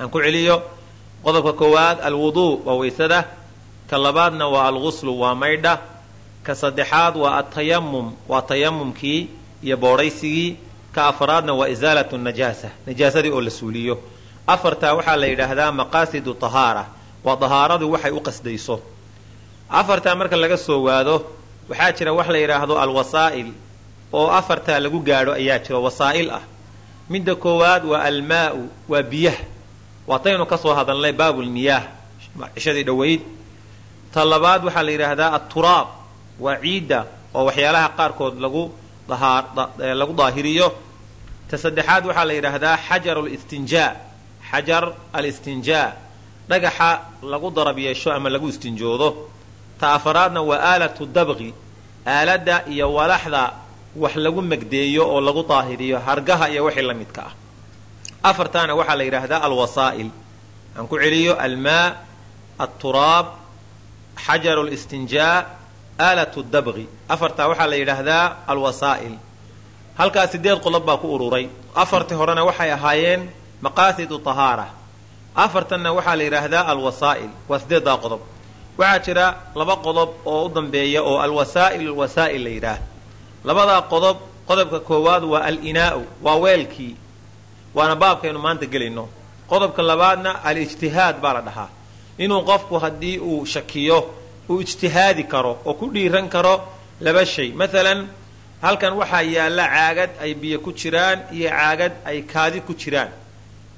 A: Aan ku celiyo qodobka koowaad alwuduu waa weysada ka labaadna waa alguslu waa maydha ka saddexaad waa atayamum waa tayamumkii iyo boodhaysigii ka afaraadna waa isaalatu najaasa najaasadii oo la suuliyo. Afartaa waxaa la yidhaahdaa maqaasidu tahaara waa dahaaradu waxay u qasdayso. Afartaa marka laga soo waado waxaa jira wax la yidhaahdo alwasaa'il oo afartaa lagu gaadho ayaa jiro wasaa'il ah. Midda koowaad waa almaa'u waa biyaha. Waataynu ka soo hadalnay baabulmiyaah cishadii dhoweyd. Ta labaad waxaa la yidhaahdaa aturaab waa ciidda oo waxyaalaha qaarkood lagu lagu daahiriyo. Ta saddexaad waxaa la yidhaahdaa xajaru listinjaa xajar alistinjaa dhagaxa lagu darab yeesho ama lagu istinjoodo ta afaraadna waa aalatu dabqi aaladda iyo walaxda wax lagu megdeeyo oo lagu daahiriyo hargaha iyo wixii la midka ah. Afartaana waxaa la yidhaahdaa alwasaa'il. Aan ku celiyo almaa alturaab xajaru listinjaa aalatu dabqi afartaa waxaa la yidhaahdaa alwasaa'il. Halkaas sideed qodob baa ku ururay. Afartii horena waxay ahaayeen maqaasidu tahaara. Afartanna waxaa la yidhaahdaa alwasaa'il. Waa sideeddaa qodob waxaa jira laba qodob oo u dambeeya oo alwasaa'il alwasaa'il la yidhaah. Labadaa qodob qodobka koowaad waa alinaa'u waa weelkii waana baabkaynu maanta gelayno. Qodobka labaadna alijtihaad baa la dhahaa. Inuu qofku haddii uu shakiyo uu ijtihaadi karo oo ku dhiiran karo laba shay. Maalan halkan waxaa yaalla caagad ay biyo ku jiraan iyo caagad ay kaadi ku jiraan.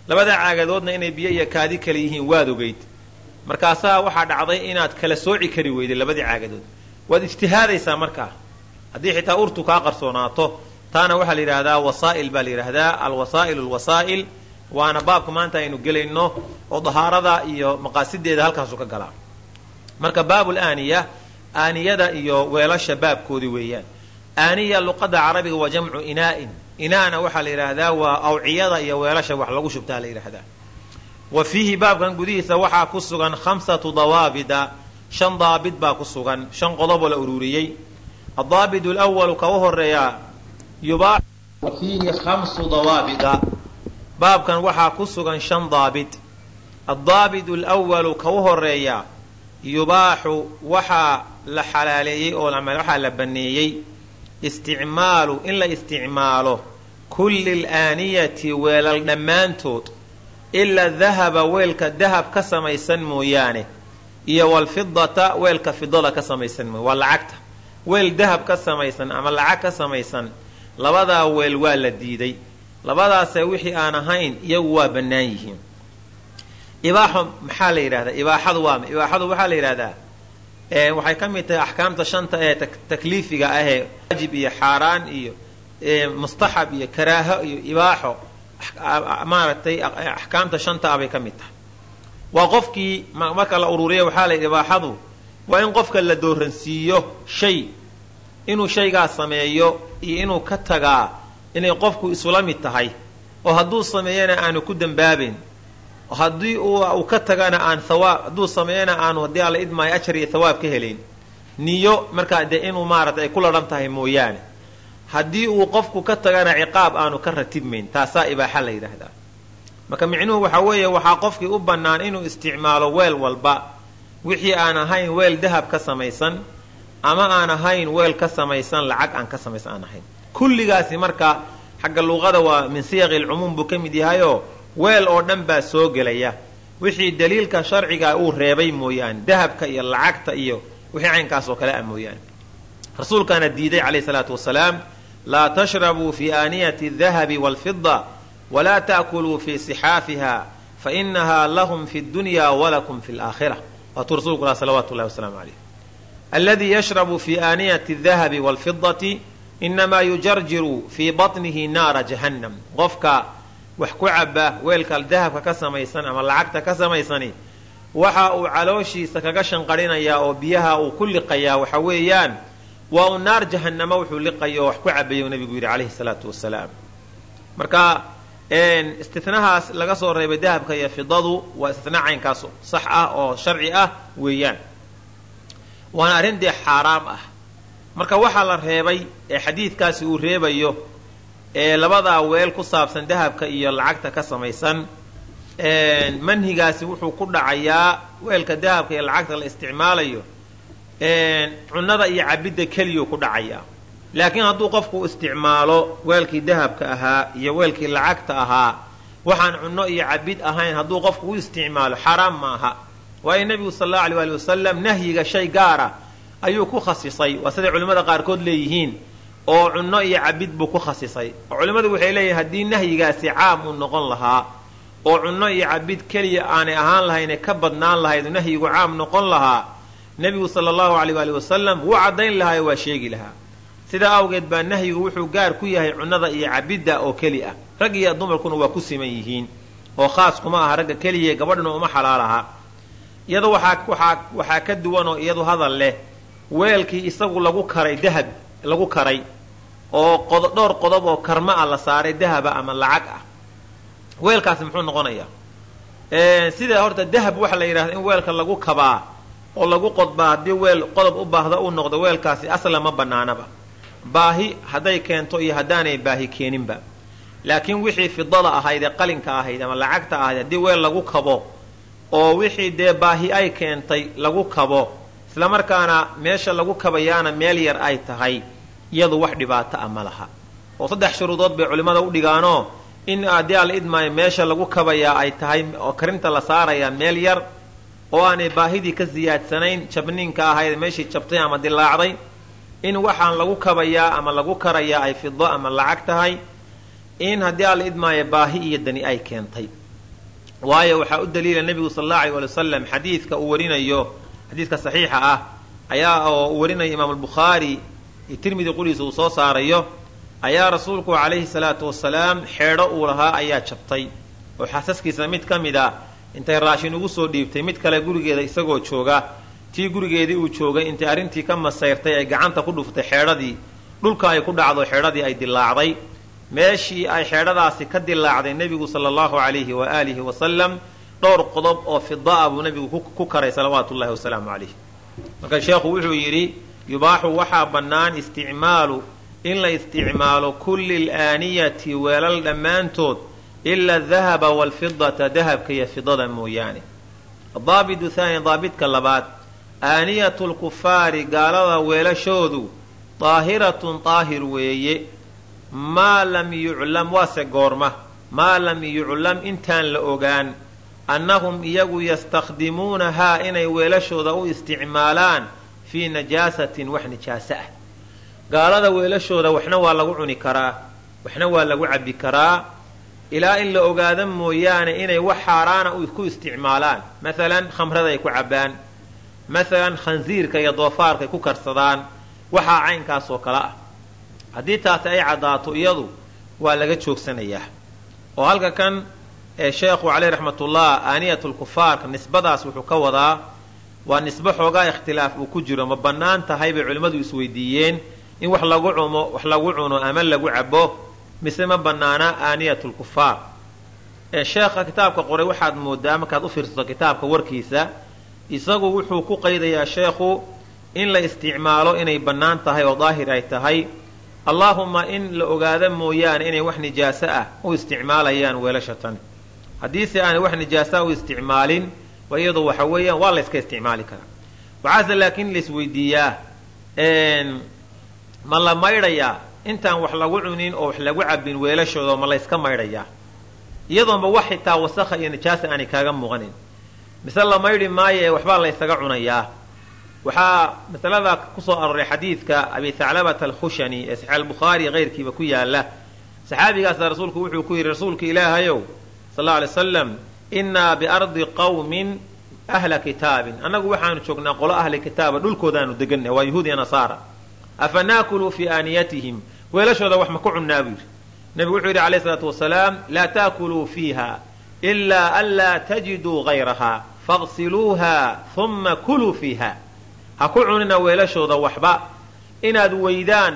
A: Labada caagadoodna inay biyo iyo kaadi kale yihiin waad ogeyd markaasaa waxaa dhacday inaad kala sooci kari weyday labadii caagadood. Waad ijtihaadaysaa markaa. Haddii xitaa urtu kaa qarsoonaato taana waxaa la yidhaahdaa wasaa'il baa la yidhaahdaa alwasaa'il alwasaa'il waana baabka maanta aynu gelayno oo dahaarada iyo maqaasideeda halkaasu ka galaa. Marka baabul aaniya aaniyada iyo weelasha baabkoodii weeyaan. Aaniya luqada carabiga waa jamcu inaa'in. Inaana waxaa la yidhaahdaa waa awciyada iyo weelasha wax lagu shubtaa la yidhaahdaa wa fiihi baabkan gudihiisa waxaa ku sugan khamsatu dawaabida. Shan daabid baa ku sugan. Shan qodoboo la ururiyey. Adaabid lwalu ka u horeeyaa yubaax fiihi khamsu dawaabida. Baabkan waxaa ku sugan shan daabid. Addaabid lwalu ka u horeeyaa yubaaxu waxaa la xalaaleeyey oo waxaa la banneeyey isticmaalu in la isticmaalo kulli laaniyati weelal dhammaantood ila dahaba weelka dahab ka samaysan mooyaane iyo walfidata weelka fidada ka samaysan mooy waa lacagta. Weel dahab ka samaysan ama lacag ka samaysan labadaa weel waa la diiday. Labadaase wixii aan ahayn iyagu waa bannaan yihiin. Ibaaxo maxaa la yidhahdaa ibaaxadu waa ibaaxadu waxaa la yidhahdaa waxay ka mid tahay axkaamta shanta ee takliifiga ahee waajib iyo xaaraan iyo mustaxab iyo karaaho iyo ibaaxo maaragtay axkaamta shanta ah bay ka mid tahay. Waa qofkii marka la ururiya waxaa la yidhi ibaaxadu waa in qofka la dooransiiyo shay. Inuu shaygaa sameeyo iyo inuu ka tagaa inay qofku isula mid tahay. Oo hadduu sameeyana aanu ku dembaabayn haddii uu ka tagana aan hawaab hadduu sameeyana aanu haddii alla idmaayo ajar iyo hawaab ka helayn niyo markaa dee inuu maarata ay ku ladhan tahay mooyaane haddii uu qofku ka tagana ciqaab aanu ka ratibmayn taasaa ibaaxa la yidhaahdaa. Marka micnuhu waxaa weeye waxaa qofkii u bannaan inuu isticmaalo weel walba. Wixii aan ahayn weel dahab ka samaysan ama aan ahayn weel ka samaysan lacag aan ka samaysan aan ahayn. Kulligaasi marka xagga luuqada waa min siyaqi lcumuum buu ka mid yahayoo weel oo dhan baa soo gelaya. Wixii daliilka sharciga uu reebay mooyaane dahabka iyo lacagta iyo wixii caynkaas oo kale ah mooyaane rasuulkaana diiday calayhi salaatu wasalaam laa tashrabuu fi aaniyati dahabi waalfida walaa ta'kuluu fi sixaafiha fainaha lahum fi dunya walakum fi laakhira waatuu rasuulku lah salawatu llahi wasalaamu calayh alladii yashrabu fi aaniyati dahabi waalfidati inamaa yujarjiru fii batnihi naara jahannam. Qofka wax ku caba weelka dahabka ka samaysan ama lacagta ka samaysani waxa uu calooshiisa kaga shanqarhinayaa oo biyaha uu ku liqayaa waxa weeyaan waa uu naar jahannamo wuxuu liqayo oo wax ku cabayo nabigu yidhi calayhi salaatu wasalaam. Marka istinahaas laga soo reebay dahabka iyo fidadu waa istina caynkaas sax ah oo sharci ah weeyaan. Waana arrin dee xaaraam ah. Marka waxaa la reebay ee xadiidkaasi uu reebayo ee labadaa weel ku saabsan dahabka iyo lacagta ka samaysan manhigaasi wuxuu ku dhacayaa weelka dahabka iyo lacagta la isticmaalayo cunnada iyo cabidda keliyuu ku dhacayaa laakiin hadduu qofku isticmaalo weelkii dahabka ahaa iyo weelkii lacagta ahaa waxaan cunno iyo cabid ahayn hadduu qofku u isticmaalo xaraam ma aha waayo nebigu sal allau alay waali wasalam nahyiga shay gaara ayuu ku khasisay. Waa siday culimmada qaarkood leeyihiin oo cunno iyo cabid buu ku khasisay. Oo culimmadu waxay leeyihiin haddii nahyigaasi caam uu noqon lahaa oo cunno iyo cabid keliya aanay ahaan lahayne ka badnaan lahayd nahyigu caam noqon lahaa nebigu sala allahu aleyh waali wasalam wuu caddayn lahaayo waa sheegi lahaa. Sidaa awgeed baa nahyigu wuxuu gaar ku yahay cunnada iyo cabidda oo keli ah. Rag iyo dumarkuna waa ku siman yihiin oo khaas kuma aha ragga keliya gabadhna uma xalaalaha iyado waxaa ka duwan oo iyadu hadal leh weelkii isagu lagu karay dahab lagu karay oo dhowr qodob oo karma ah la saaray dahaba ama lacag ah. Weelkaasi muxuu noqonayaa. Sida horta dahab waxaa la yidhahda in weelka lagu kabaa oo lagu qodbaa haddii weel qodob u baahda uu noqdo weelkaasi asla ma bannaanaba. Baahi hadday keento iyo haddaanay baahi keeninba. Laakiin wixii fidada ahayd ee qalinka ahayd ama lacagta ahayd haddii weel lagu kabo oo wixii dee baahi ay keentay lagu kabo islamarkaana meesha lagu kabayaana meel yar ay tahay iyadu wax dhibaato a ma laha. Oo saddex shuruudood bay culimmada u dhigaanoo in haddii alla meesha lagu kabayaa ay tahay oo karinta la saarayaa meel yar oo aanay baahidii ka siyaadsanayn jabniinka ahayd meeshii jabtay ama dilaacday in waxaan lagu kabayaa ama lagu karayaa ay fido ama lacag tahay in haddii alla idmaayo baahi iyo dani ay keentay. Waayo waxaa u daliila nebigu sal allahu alay wali wasalam xadiidka uu warinayo xadiidka saxiixa ah ayaa oo uu warinayo imaamu albukhaari iyo tirmidi quriisa uu soo saarayo ayaa rasuulku calayhi salaatu wasalaam xeedho uu lahaa ayaa jabtay. Oo xasaskiisa mid ka mid a intay raashin ugu soo dhiibtay mid kale gurigeeda isagoo jooga tii gurigeedii uu joogay intay arrintii ka masayrtay ay gacanta ku dhuftay xeedhadii dhulka ay ku dhacdo xeedhadii ay dilaacday meeshii ay xeedhadaasi ka dilaacday nebigu sala allahu calayhi wa aalihi wasalam dhowr qodob oo fidaa buu nebigu ku karay salawaatu ullahi wasalaamu calayh marka sheekhu wuxuu yidhi yubaaxu waxaa bannaan isticmaalu in la isticmaalo kulli laaniyati weelal dhammaantood ila adahaba waalfidata dahabka iyo fidada mooyaane adaabitu haani daabidka labaad aaniyatu lkufaari gaalada weelashoodu daahiratun daahir weeye maa lam yuclam waase goorma maa lam yuclam intaan la ogaan annahum iyagu yastakhdimuunahaa inay weelashooda u isticmaalaan fii najaasatin wax nijaaso ah gaalada weelashooda waxna waa lagu cuni karaa waxna waa lagu cabbi karaa ilaa in la ogaada mooyaane inay wax xaaraana ku isticmaalaan. Masalan khamraday ku cabbaan. Masalan khansiirka iyo doofaarkay ku karsadaan. Waxaa caynkaas oo kale ah. Haddii taasi ay caddaato iyadu waa laga joogsanayaa. Oo halka kan sheekhu caleyh raxmatullah aaniyat lkufaarka nisbadaas wuxuu ka wadaa waa nisbo xoogaa ikhtilaaf uu ku jiro. Ma bannaan tahay bay culimmadu isweydiiyeen in wax lagu cumo wax lagu cuno ama lagu cabo mise ma bannaana aaniyat lkufaar sheekha kitaabka qoray waxaad moodaa markaad u fiirsato kitaabka warkiisa isagu wuxuu ku qaydayaa sheekhu in la isticmaalo inay bannaan tahay oo daahir ay tahay. Allaahumma in la ogaado mooyaane inay wax nijaaso ah u isticmaalayaan weelasha tan. Haddiise aanay wax nijaasaa u isticmaalin iyadu waxa weeyaan waa la yska isticmaali karaa. Waxaase laakiin laisweydiiyaa ma la maydhayaa intaan wax lagu cunin oo wax lagu cabin weelashooda ma layska maydhayaa. Iyadoonba wax xitaa wasakha iyo nijaasa aanay kaaga muuqanin. Mise la maydhi maayo ee waxbaa laysaga cunayaa. Waxaa masalada ku soo aroray xadiidka abi thaclabata alkhushani ee saxiix albukhaari keyrkiiba ku yaalla saxaabigaasa rasuulku wuxuu ku yidhi rasuulka ilaahayow sal alla alay slam innaa biardi qawmin ahla kitaabin. Annagu waxaanu joognaa qolo ahli kitaaba dhulkoodaanu deganna waa yahuud iyo nasaara afa naakuluu fii aaniyatihim weelashooda wax ma ku cunnaa buu yidhi nebigu wuxuu yidhi alayh salaatu wasalaam laa taakuluu fiiha ilaa anlaa tajiduu hayraha faqsiluuha huma kuluu fiiha ha ku cunina weelashooda waxba inaad weydaan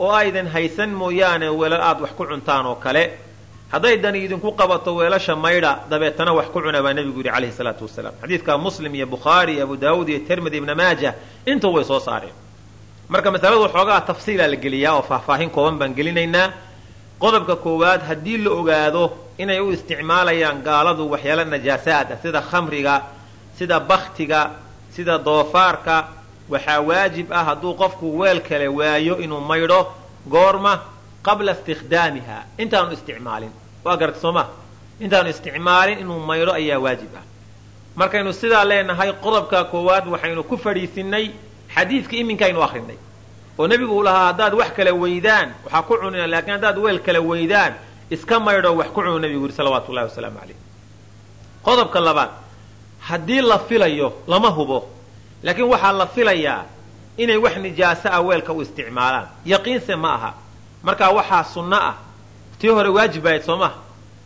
A: oo aydan haysan mooyaane weelal aad wax ku cuntaan oo kale hadday dani idinku qabato weelasha maydha dabeetana wax ku cuna baa nebigu yidhi calayhi salaatu wasalaam xadiidka muslim iyo bukhaari abu daawuud iyo tirmidi ibna maaja inta way soo saareen marka masaladu xoogaa tafsiilaa la geliyaa oo faahfaahin kooban baan gelinaynaa. Qodobka koowaad haddii la ogaado inay u isticmaalayaan gaaladu waxyaalo najaasaad ah sida khamriga sida baktiga sida doofaarka waxaa waajib ah hadduu qofku weel kale waayo inuu maydho goorma qabla istikhdaamiha. Intaanu isticmaalin. Waa garata soo ma? Intaanu isticmaalin inuu maydho ayaa waajib ah. Markaynu sidaa leenahay qodobka koowaad waxaynu ku fadhiisinnay xadiidka iminkaynu akrinay oo nebigu uu lahaa haddaad wax kale weydaan waxaa ku cunina laakiin haddaad weel kale weydaan iska maydho wax ku cunu nebigu yidhi salawaatu ullahi wasalaamu calayh qodobka labaad haddii la filayo lama hubo. Laakiin waxaa la filayaa inay wax nijaaso ah weelka u isticmaalaan. Yaqiinse ma aha. Markaa waxaa sunno ah tii hore waajib ahayd soo maha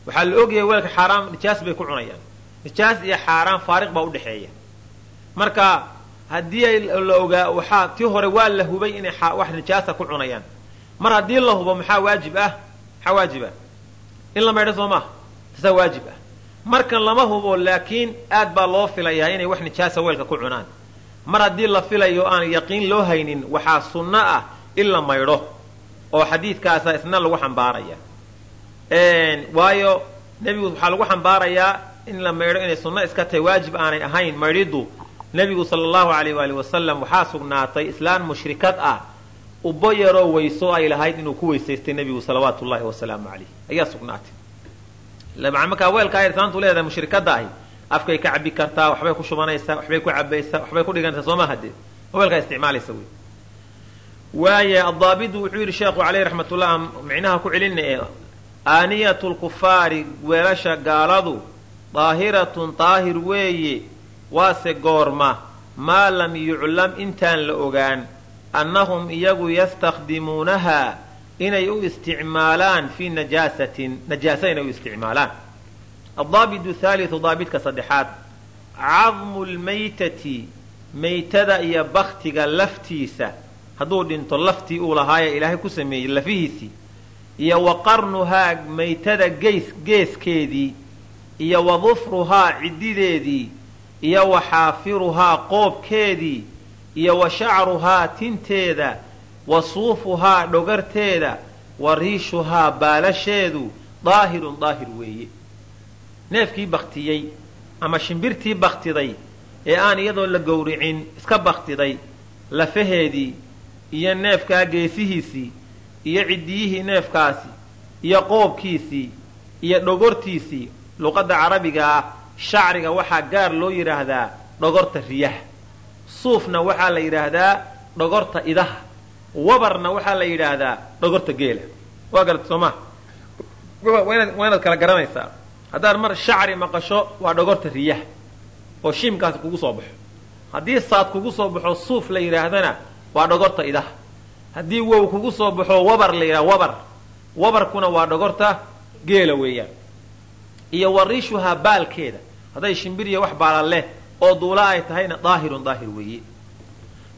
A: waxaa la ogyahay weelka xaaraan nijaas bay ku cunayaan. Nijaas iyo xaaraan faariq baa udhexeeya marka haddii la ogaa waxaa tii hore waa la hubay inay wax nijaasa ku cunayaan.
B: Mar haddii la hubo maxaa waajib ah? Maxaa waajib ah? In la maydho soo maaha tasaa waajib ah. Markan lama hubo laakiin aad baa loo filayaa inay wax nijaasa weelka ku cunaan. Mar haddii la filayo aan yaqiin loo haynin waxaa sunno ah in la maydho oo xadiidkaasa isna lagu xambaaraya. Waayo nebigu waxaa lagu xambaarayaa in la maydho inay sunno iska tahay waajib aanay ahayn maydhiddu nebigu sala allahu alayh waali wasalam waxaa sugnaatay islaan mushrikad ah. Ubbo yaroo weyso ay lahayd inuu ku weysaystay nebigu salawaatu ullahi wasalaamu calayh ayaa sugnaatay. Markaa weelkaa irsaantu leedahay mushrikadda ahi afkay ka cabi kartaa waxbay ku shubanaysaa waxbay ku cabaysaa waxbay ku dhiganaysaa soo maha dee weelkaa isticmaalaysa wey. Waaye adaabidu wuxuu yidhi sheekhu caleyh raxmatullah micnaha ku celina ee aaniyatu lkufaari weelasha gaaladu daahiratun daahir weeye waase goorma maa lam yuclam intaan la ogaan annahum iyagu yastakhdimuunahaa inay u isticmaalaan fii najaasatin najaasa inay u isticmaalaan. Addaabidu thaalithu daabidka saddexaad cadmu lmaytati maytada iyo baktiga laftiisa. Hadduu dhinto laftii uu lahaayee ilaahay ku sameeyey lafihiisii iyo wa qarnuhaa maytada geys geeskeedii iyo wa dufruhaa ciddideedii iyo wa xaafiruhaa qoobkeedii iyo wa shacruhaa tinteeda wa suufuhaa dhogarteeda wa riishuhaa baalasheedu daahirun daahir weeye. Neefkii baktiyey ama shimbirtii baktiday ee aan iyadoo la gowricin iska baktiday lafaheedii iyo neefkaa geesihiisii iyo ciddiyihii neefkaasi iyo qoobkiisii iyo dhogortiisii luqadda carabiga ah shacriga waxaa gaar loo yidhaahdaa dhogorta riyaha. Suufna waxaa la yidhaahdaa dhogorta idaha. Wabarna waxaa la yidhaahdaa dhogorta geela. Waa garata soo maa waa inaad kala garanaysaa. Haddaad mar shacri maqasho waa dhogorta riyaha oo shiimkaasi kugu soo baxo. Haddii saad kugu soo baxo suuf la yidhaahdana waa dhogorta idaha. Haddii wow kugu soo baxo wabar la yidhaha wabar. Wabarkuna waa dhogorta geela weeyaan. Iyo wariishuhaa baalkeeda hadday shimbiriya wax baala leh oo duula ay tahayna daahirun daahir weeye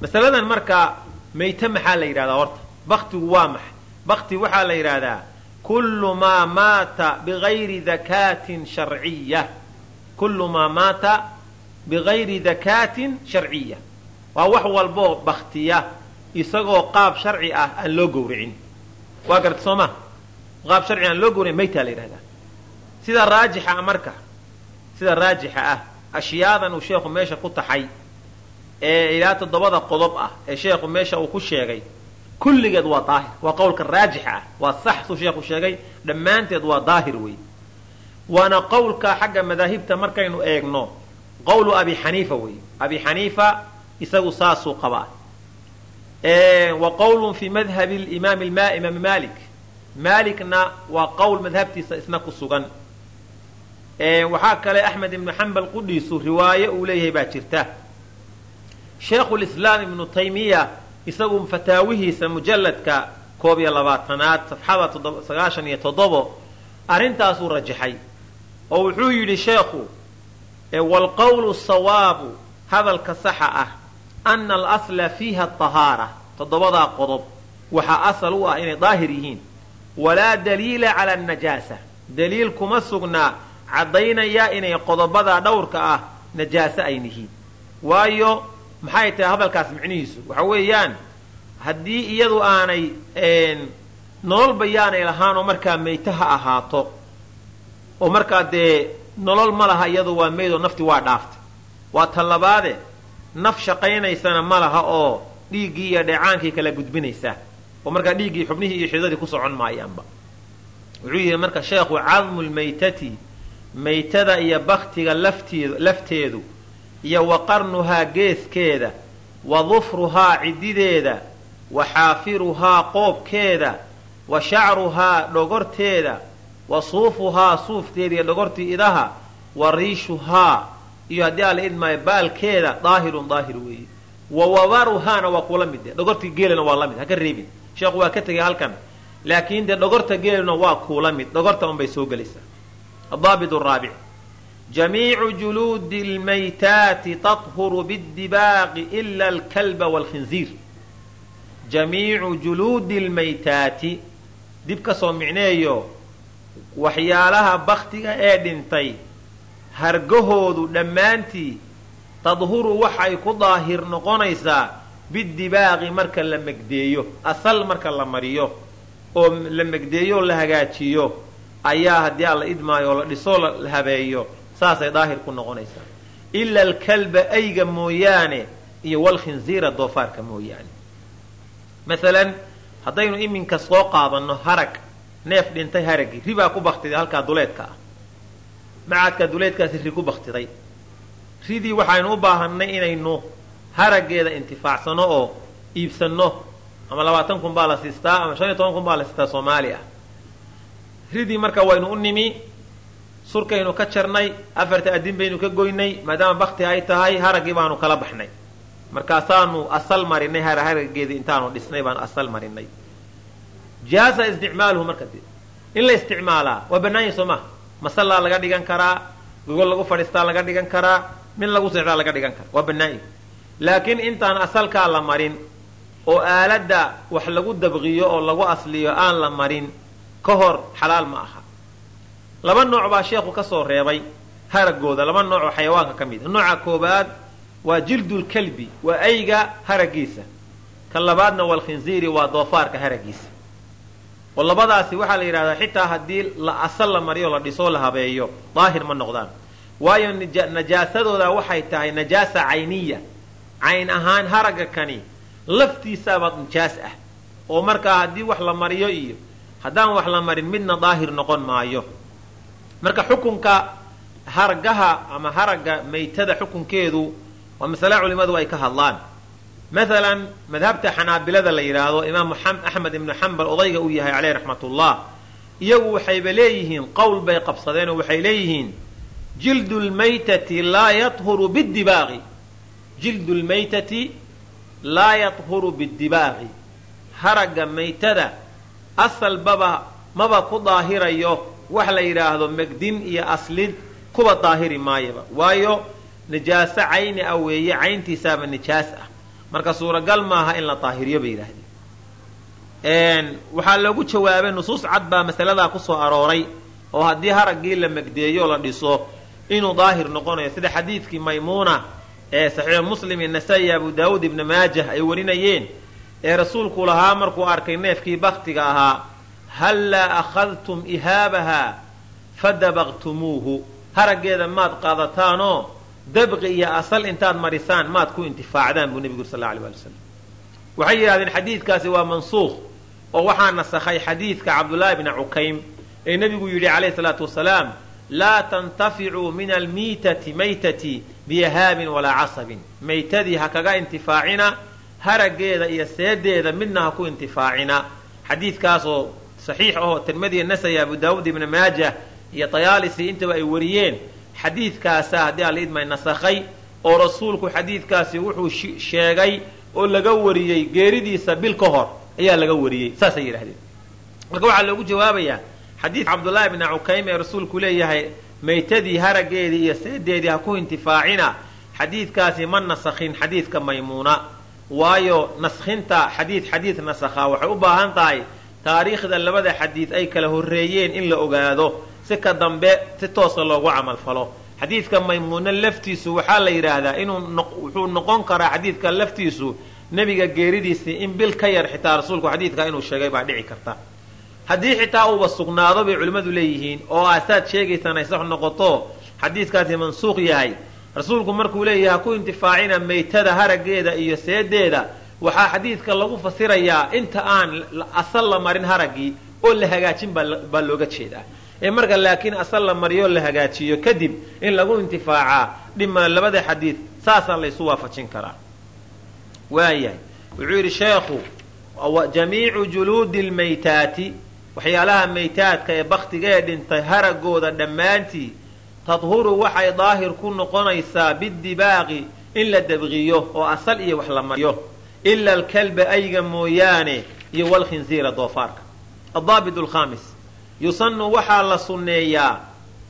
B: masaladan markaa mayte maxaa la yidhahdaa horta? Baktigu waa maxay? Bakti waxaa la yidhaahdaa kullu maa maata bigayri dakaatin sharciya. Kullu maa maata bigayri dakaatin sharciya. Waa wax walboo baktiya isagoo qaab sharci ah aan loo gowricin waa garta soo ma? Qaab sharci aan loo gowricin maytaa la yidhahdaa. Sida raajixa marka sida raajixa ah ashyaadan uu sheekhu meesha ku taxay ee ilaa toddobada qodob ah ee sheekhu meesha uu ku sheegay kulligeed waa daahir waa qowlka raajixa ah waa sax suu sheekhu sheegay dhammaanteed waa daahir wey waana qowlka xagga madaahibta markaynu eegno qowlu abi xaniifa wey abi xaniifa isagu saasuu qabaa. Wa qowlun fii madhabi limaami imaami malik malikna waa qowl madhabtiisa isna ku sugan waxaa kale axmed ibnu xambal qudhiisu riwaaye uu leeyahay baa jirta. Sheekhulislaam ibnu taymiya isagu fataawihiisa mujalladka koob iyo labaatanaad safxada sagaashan iyo toddobo arrintaasuu rajaxay. Oo wuxuu yidhi sheekhu waalqowlu sawaabu hadalka saxa ah ana alasla fiiha ahaara toddobadaa qodob waxaa asal u ah inay daahir yihiin. Walaa daliila cala anajaasa daliil kuma sugnaa caddaynaya inay qodobadaa dhowrka ah najaaso ay yihiin waayo maxay tahay hadalkaas micnihiisu? Waxa weeyaan haddii iyadu aanay nololba yaanay lahaanoo markaa meyte ha ahaato oo markaa dee nolol ma laha iyadu waa meydoo nafti waa dhaaftay. Waa ta labaade naf shaqaynaysana ma laha oo dhiiggii iyo dheecaankii kala gudbinaysaa oo markaa dhiiggii xubnihii iyo xidadii ku socon maayaanba wuxuu yidhi marka sheekhu cadmu lmaytati maytada iyo baktiga lafteedu iyo wa qarnuhaa geeskeeda wa dufruhaa ciddideeda wa xaafiruhaa qoobkeeda wa shacruhaa dhogorteeda wa suufuhaa suufteeda iyo dhogortii idaha wa riishuhaa iyo haddii alla idmaayo baalkeeda daahirun daahir weeye wa wabaruhaana waa kula mid de dhogortii geelina waa la mid haka reebin. Sheekhu waa ka tegay halkan. Laakiin dee dhogorta geelina waa kuula mid dhogorta unbay soo gelaysaa adaabit raabic jamiicu juluudi lmaytaati tathuru bidibaaqi ila alkalba waalkhinziir jamiicu juluudi lmaytaati dib ka soo micneeyo waxyaalaha baktiga ee dhintay hargahoodu dhammaantii tadhuru waxay ku daahir noqonaysaa bidibaaqi marka la megdeeyo asal marka la mariyo oo la megdeeyo la hagaajiyo ayaa haddii alla idmaayo oo la dhisoo la habeeyo saasay daahir ku noqonaysaa. Ila alkalba ayga mooyaane iyo walkhinziira doofaarka mooyaane. Maalan haddaynu iminka soo qaadanno harag neef dhintay haragii ribaa ku baktiday halkaa duleedka ah. Macaadkaa duleedkaasi ri ku baktiday ridii waxaynu u baahannay inaynu haraggeeda intifaacsano oo iibsanno. Ama labaatan kun baa la siistaa ama shan iyo toban kun baa la siistaa soomaali ridii marka waynu u nimi surkaynu ka jarnay afarta adin baynu ka goynay maadaama bakti ay tahay haraggii baanu kala baxnay. Markaasaanu asal marinay haraggeedii intaanu dhisnay baanu asal marinay jaaza isticmaaluhu marka de in la isticmaalaa waa bannaanya soo maha masallaa laga dhigan karaa gogol lagu fadhiistaa laga dhigan karaa mid lagu seexdaa laga dhigan karaa waa bannaanya laakiin intaan asalkaa la marin oo aaladda wax lagu dabqiyo oo lagu asliyo aan la marin ka hor xalaal ma aha. Laba nooc baa sheekhu ka soo reebay haragooda laba nooc oo xayawaanka ka mid a nooca koobaad waa jildulkalbi waa ayga haraggiisa. Kan labaadna walkhinziiri waa doofaarka haraggiisa. Oo labadaasi waxaa la yidhahdaa xitaa haddii la asal la mariyo la dhisoo la habeeyo daahir ma noqdaan. Waayo najaasadooda waxay tahay najaasa cayniya. Cayn ahaan haragga kani laftiisaabaa nijaas ah. Oo markaa haddii wax la mariyo iyo haddaan wax la marin midna daahir noqon maayo. Marka xukunka hargaha ama haragga maytada xukunkeedu waa masale culimmadu ay ka hadlaan. Maalan madhabta xanaabilada la yidhaahdo imaam axmed ibnu xambal odayga uu yahay caleyh raxmatullah iyagu waxayba leeyihiin qowl bay qabsadeenoo waxay leeyihiin jildu lmaytati laa yahuru bidibaaqi jildu lmaytati laa yadhuru bidibaaqi haragga maytada asalbaba maba ku daahirayo wax la yidhaahdo megdin iyo aslid kuba daahiri maayaba. Waayo nijaaso cayni ah weeye cayntiisaaba nijaas ah. Marka suuragal maaha in la daahiriyo bay yidhaahdeen. Waxaa loogu jawaabay nusuus cad baa masaladaa ku soo arooray oo haddii haraggii la megdeeyo la dhiso inuu daahir noqonayo. Sida xadiidkii maymuuna ee saxiixu muslim iyo nasaa-i abu daawuud ibni maajah ay warinayeen ee rasuulku lahaa markuu arkay neefkii baktiga ahaa hallaa akhadtum ihaabaha fadabaqtumuuhu? Haraggeeda maad qaadataanoo dabqi iyo asal intaad marisaan maad ku intifaacdaan buu nebigu sal alay wali slam waxay yidhahdeen xadiidkaasi waa mansuukh oo waxaa nasakhay xadiidka cabdullaahi bni cukaym ee nebigu yidhi calayhi salaatu wasalaam laa tantaficuu min almiitati maytati biyahaabin walaa casabin. Maytadii ha kaga intifaacina haraggeeda iyo seedeeda midna ha ku intifaacina. Xadiidkaasoo saxiix ahoo tirmadiya nasay abu daawuud ibni maajah iyo tayaalisi intaba ay wariyeen xadiidkaasaa haddii alidmay nasakhay oo rasuulku xadiidkaasi wuxuu sheegay oo laga wariyey geeridiisa bil ka hor ayaa laga wariyey saasay yidhahdeen marka waxaa loogu jawaabayaa xadiid cabdullaahi bni cukaym ee rasuulku leeyahay maytadii haraggeedii iyo seedeedii ha ku intifaacina. Xadiidkaasi ma nasakhin xadiidka maymuuna waayo naskhinta xadiid xadiid nasakhaa waxay u baahan tahay taariikhda labada xadiid ay kala horreeyeen in la ogaado si ka dambe si toosa loogu camalfalo xadiidka maymuuna laftiisu waxaa la yidhaahdaa inuu wuxuu noqon karaa xadiidka laftiisu nebiga geeridiisii in bil ka yar xitaa rasuulku xadiidka inuu sheegay baa dhici karta. Haddii xitaa uuba sugnaado bay culimmadu leeyihiin oo aasaad sheegaysaan ay sax noqoto xadiidkaasi mansuuq yahay rasuulku markuu leeyahay ha ku intifaacina maytada haraggeeda iyo seedeeda waxaa xadiidka lagu fasirayaa inta aan asal la marin haraggii oo la hagaajin baa looga jeedaa. Ee marka laakiin asal la mariyo la hagaajiyo kadib in lagu intifaacaa dhima labada xadiid saasaa laysu waafajin karaa. Waayahay wuxuu yidhi sheekhu jamiicu juluudi lmaytaati waxyaalaha maytaadka ee baktiga ee dhintay haragooda dhammaantii tadhuru waxay daahir ku noqonaysaa bidibaaqi in la dabqiyo oo asal iyo wax la mariyo. Ila alkalba ayga mooyaane iyo walkhinziira doofaarka. Adaabit alkhaamis yusanu waxaa la sunneeyaa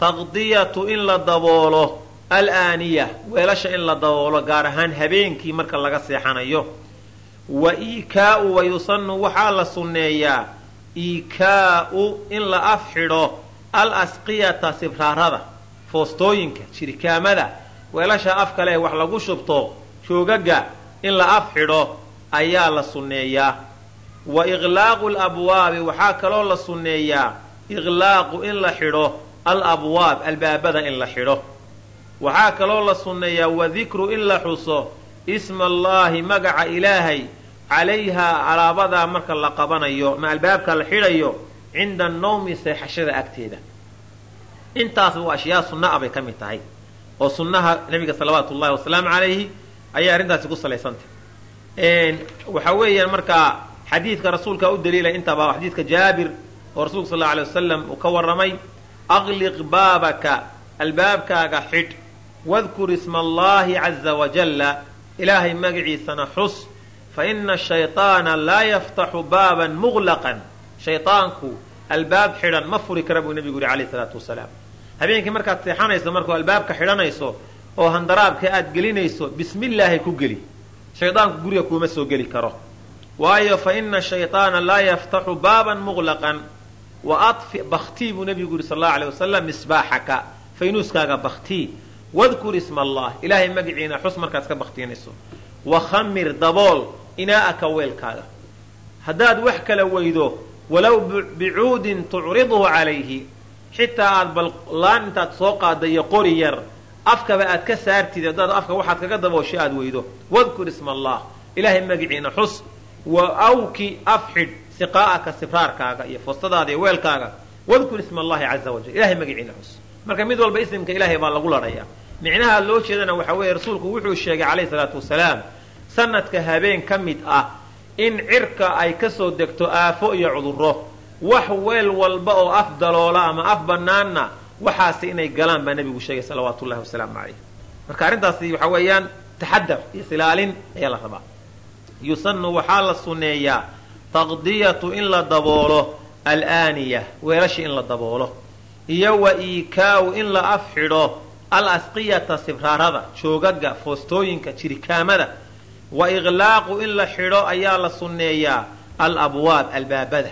B: taqdiyatu in la daboolo alaaniya weelasha in la daboolo gaar ahaan habeenkii marka laga seexanayo. Wa iikaa'u wa yusannu waxaa la sunneeyaa iikaa'u in la af xidho al asqiyata sibraarada foostooyinka jirikaamada weelasha afka leh wax lagu shubto joogaga in la af xidho ayaa la sunneeyaa. Wa iqlaaqu labwaabi waxaa kaloo la sunneeyaa iqlaaqu in la xidho al abwaab albaabada in la xidho. Waxaa kaloo la sunneeyaa wa dikru in la xuso isma allaahi magaca ilaahay calayhaa alaabadaa marka la qabanayo ma albaabka la xidhayo cinda annawmi seexashada agteeda intaas waa ashyaa sunna bay ka mid tahay oo sunnaha nabiga salawaatu ullahi wasalaamu calayhi ayay arrintaasi ku salaysantah waxa weeyaan markaa xadiidka rasuulka u daliilay intaba xadiidka jaabir oo rasuulka sal alla alay wasalam uu ka warramay aqliq baabaka albaabkaaga xidh wadkur isma allaahi caza wajalla ilaahay magaciisana xus fa ina shayطaana laa yaftaxu baaban muqlaqan shayطaanku albaab xidhan ma furi kara buu nebigu yidhi alayh salaatu wasalaam. Habeenkii markaad seexanayso markuu albaabka xidhanayso oo handaraabka aad gelinayso bismillaahi ku geli. Shaydaanku guriga kuuma soo geli karo. Waayo fa ina shayطaana laa yaftaxu baaban muqlaqan wa aطfi baktii buu nebigu yidhi sal allahu alay wasalam misbaaxaka faynuuskaaga baktii wadkur isma allah ilaahay magaciina xus markaad ka baktiinayso. Wa khamir dabool inaa'aka weelkaaga. Haddaad wax kala weydo walow bicuudin tucriduhu calayhi xitaa aad ballaan intaad soo qaadayo qori yar afkaba aad ka saartid haddaad afka waxaad kaga daboosho aad weydo. Wadkur isma allah ilaahay magaciina xus wa awki afxidh siqaa'aka sibraarkaaga iyo foostadaada iyo weelkaaga. Wadkur isma allahi caza wajal ilahay magaciina xus. Marka mid walba isimka ilaahay baa lagu ladhayaa micnaha loo jeedana waxa weeye rasuulku wuxuu sheegay calayhi salaatu wasalaam sanadka habeen ka mid ah in cirka ay ka soo degto aafo iyo cudurro. Wax weel walba oo af daloola ama af bannaanna waxaasi inay galaan baa nebigu sheegay salawaatu ullahi wasalaamu calayh. Marka arrintaasi waxa weeyaan taxadar iyo silaalin ayaa la rabaa. Yusanu waxaa la sunneeyaa taqdiyatu in la daboolo alaaniya weelasha in la daboolo iyo wa iikaa'u in la af xidho al asqiyata sibraarada joogaga foostooyinka jirikaamada wa iqlaaqu in la xidho ayaa la sunneeyaa al abwaab albaabada.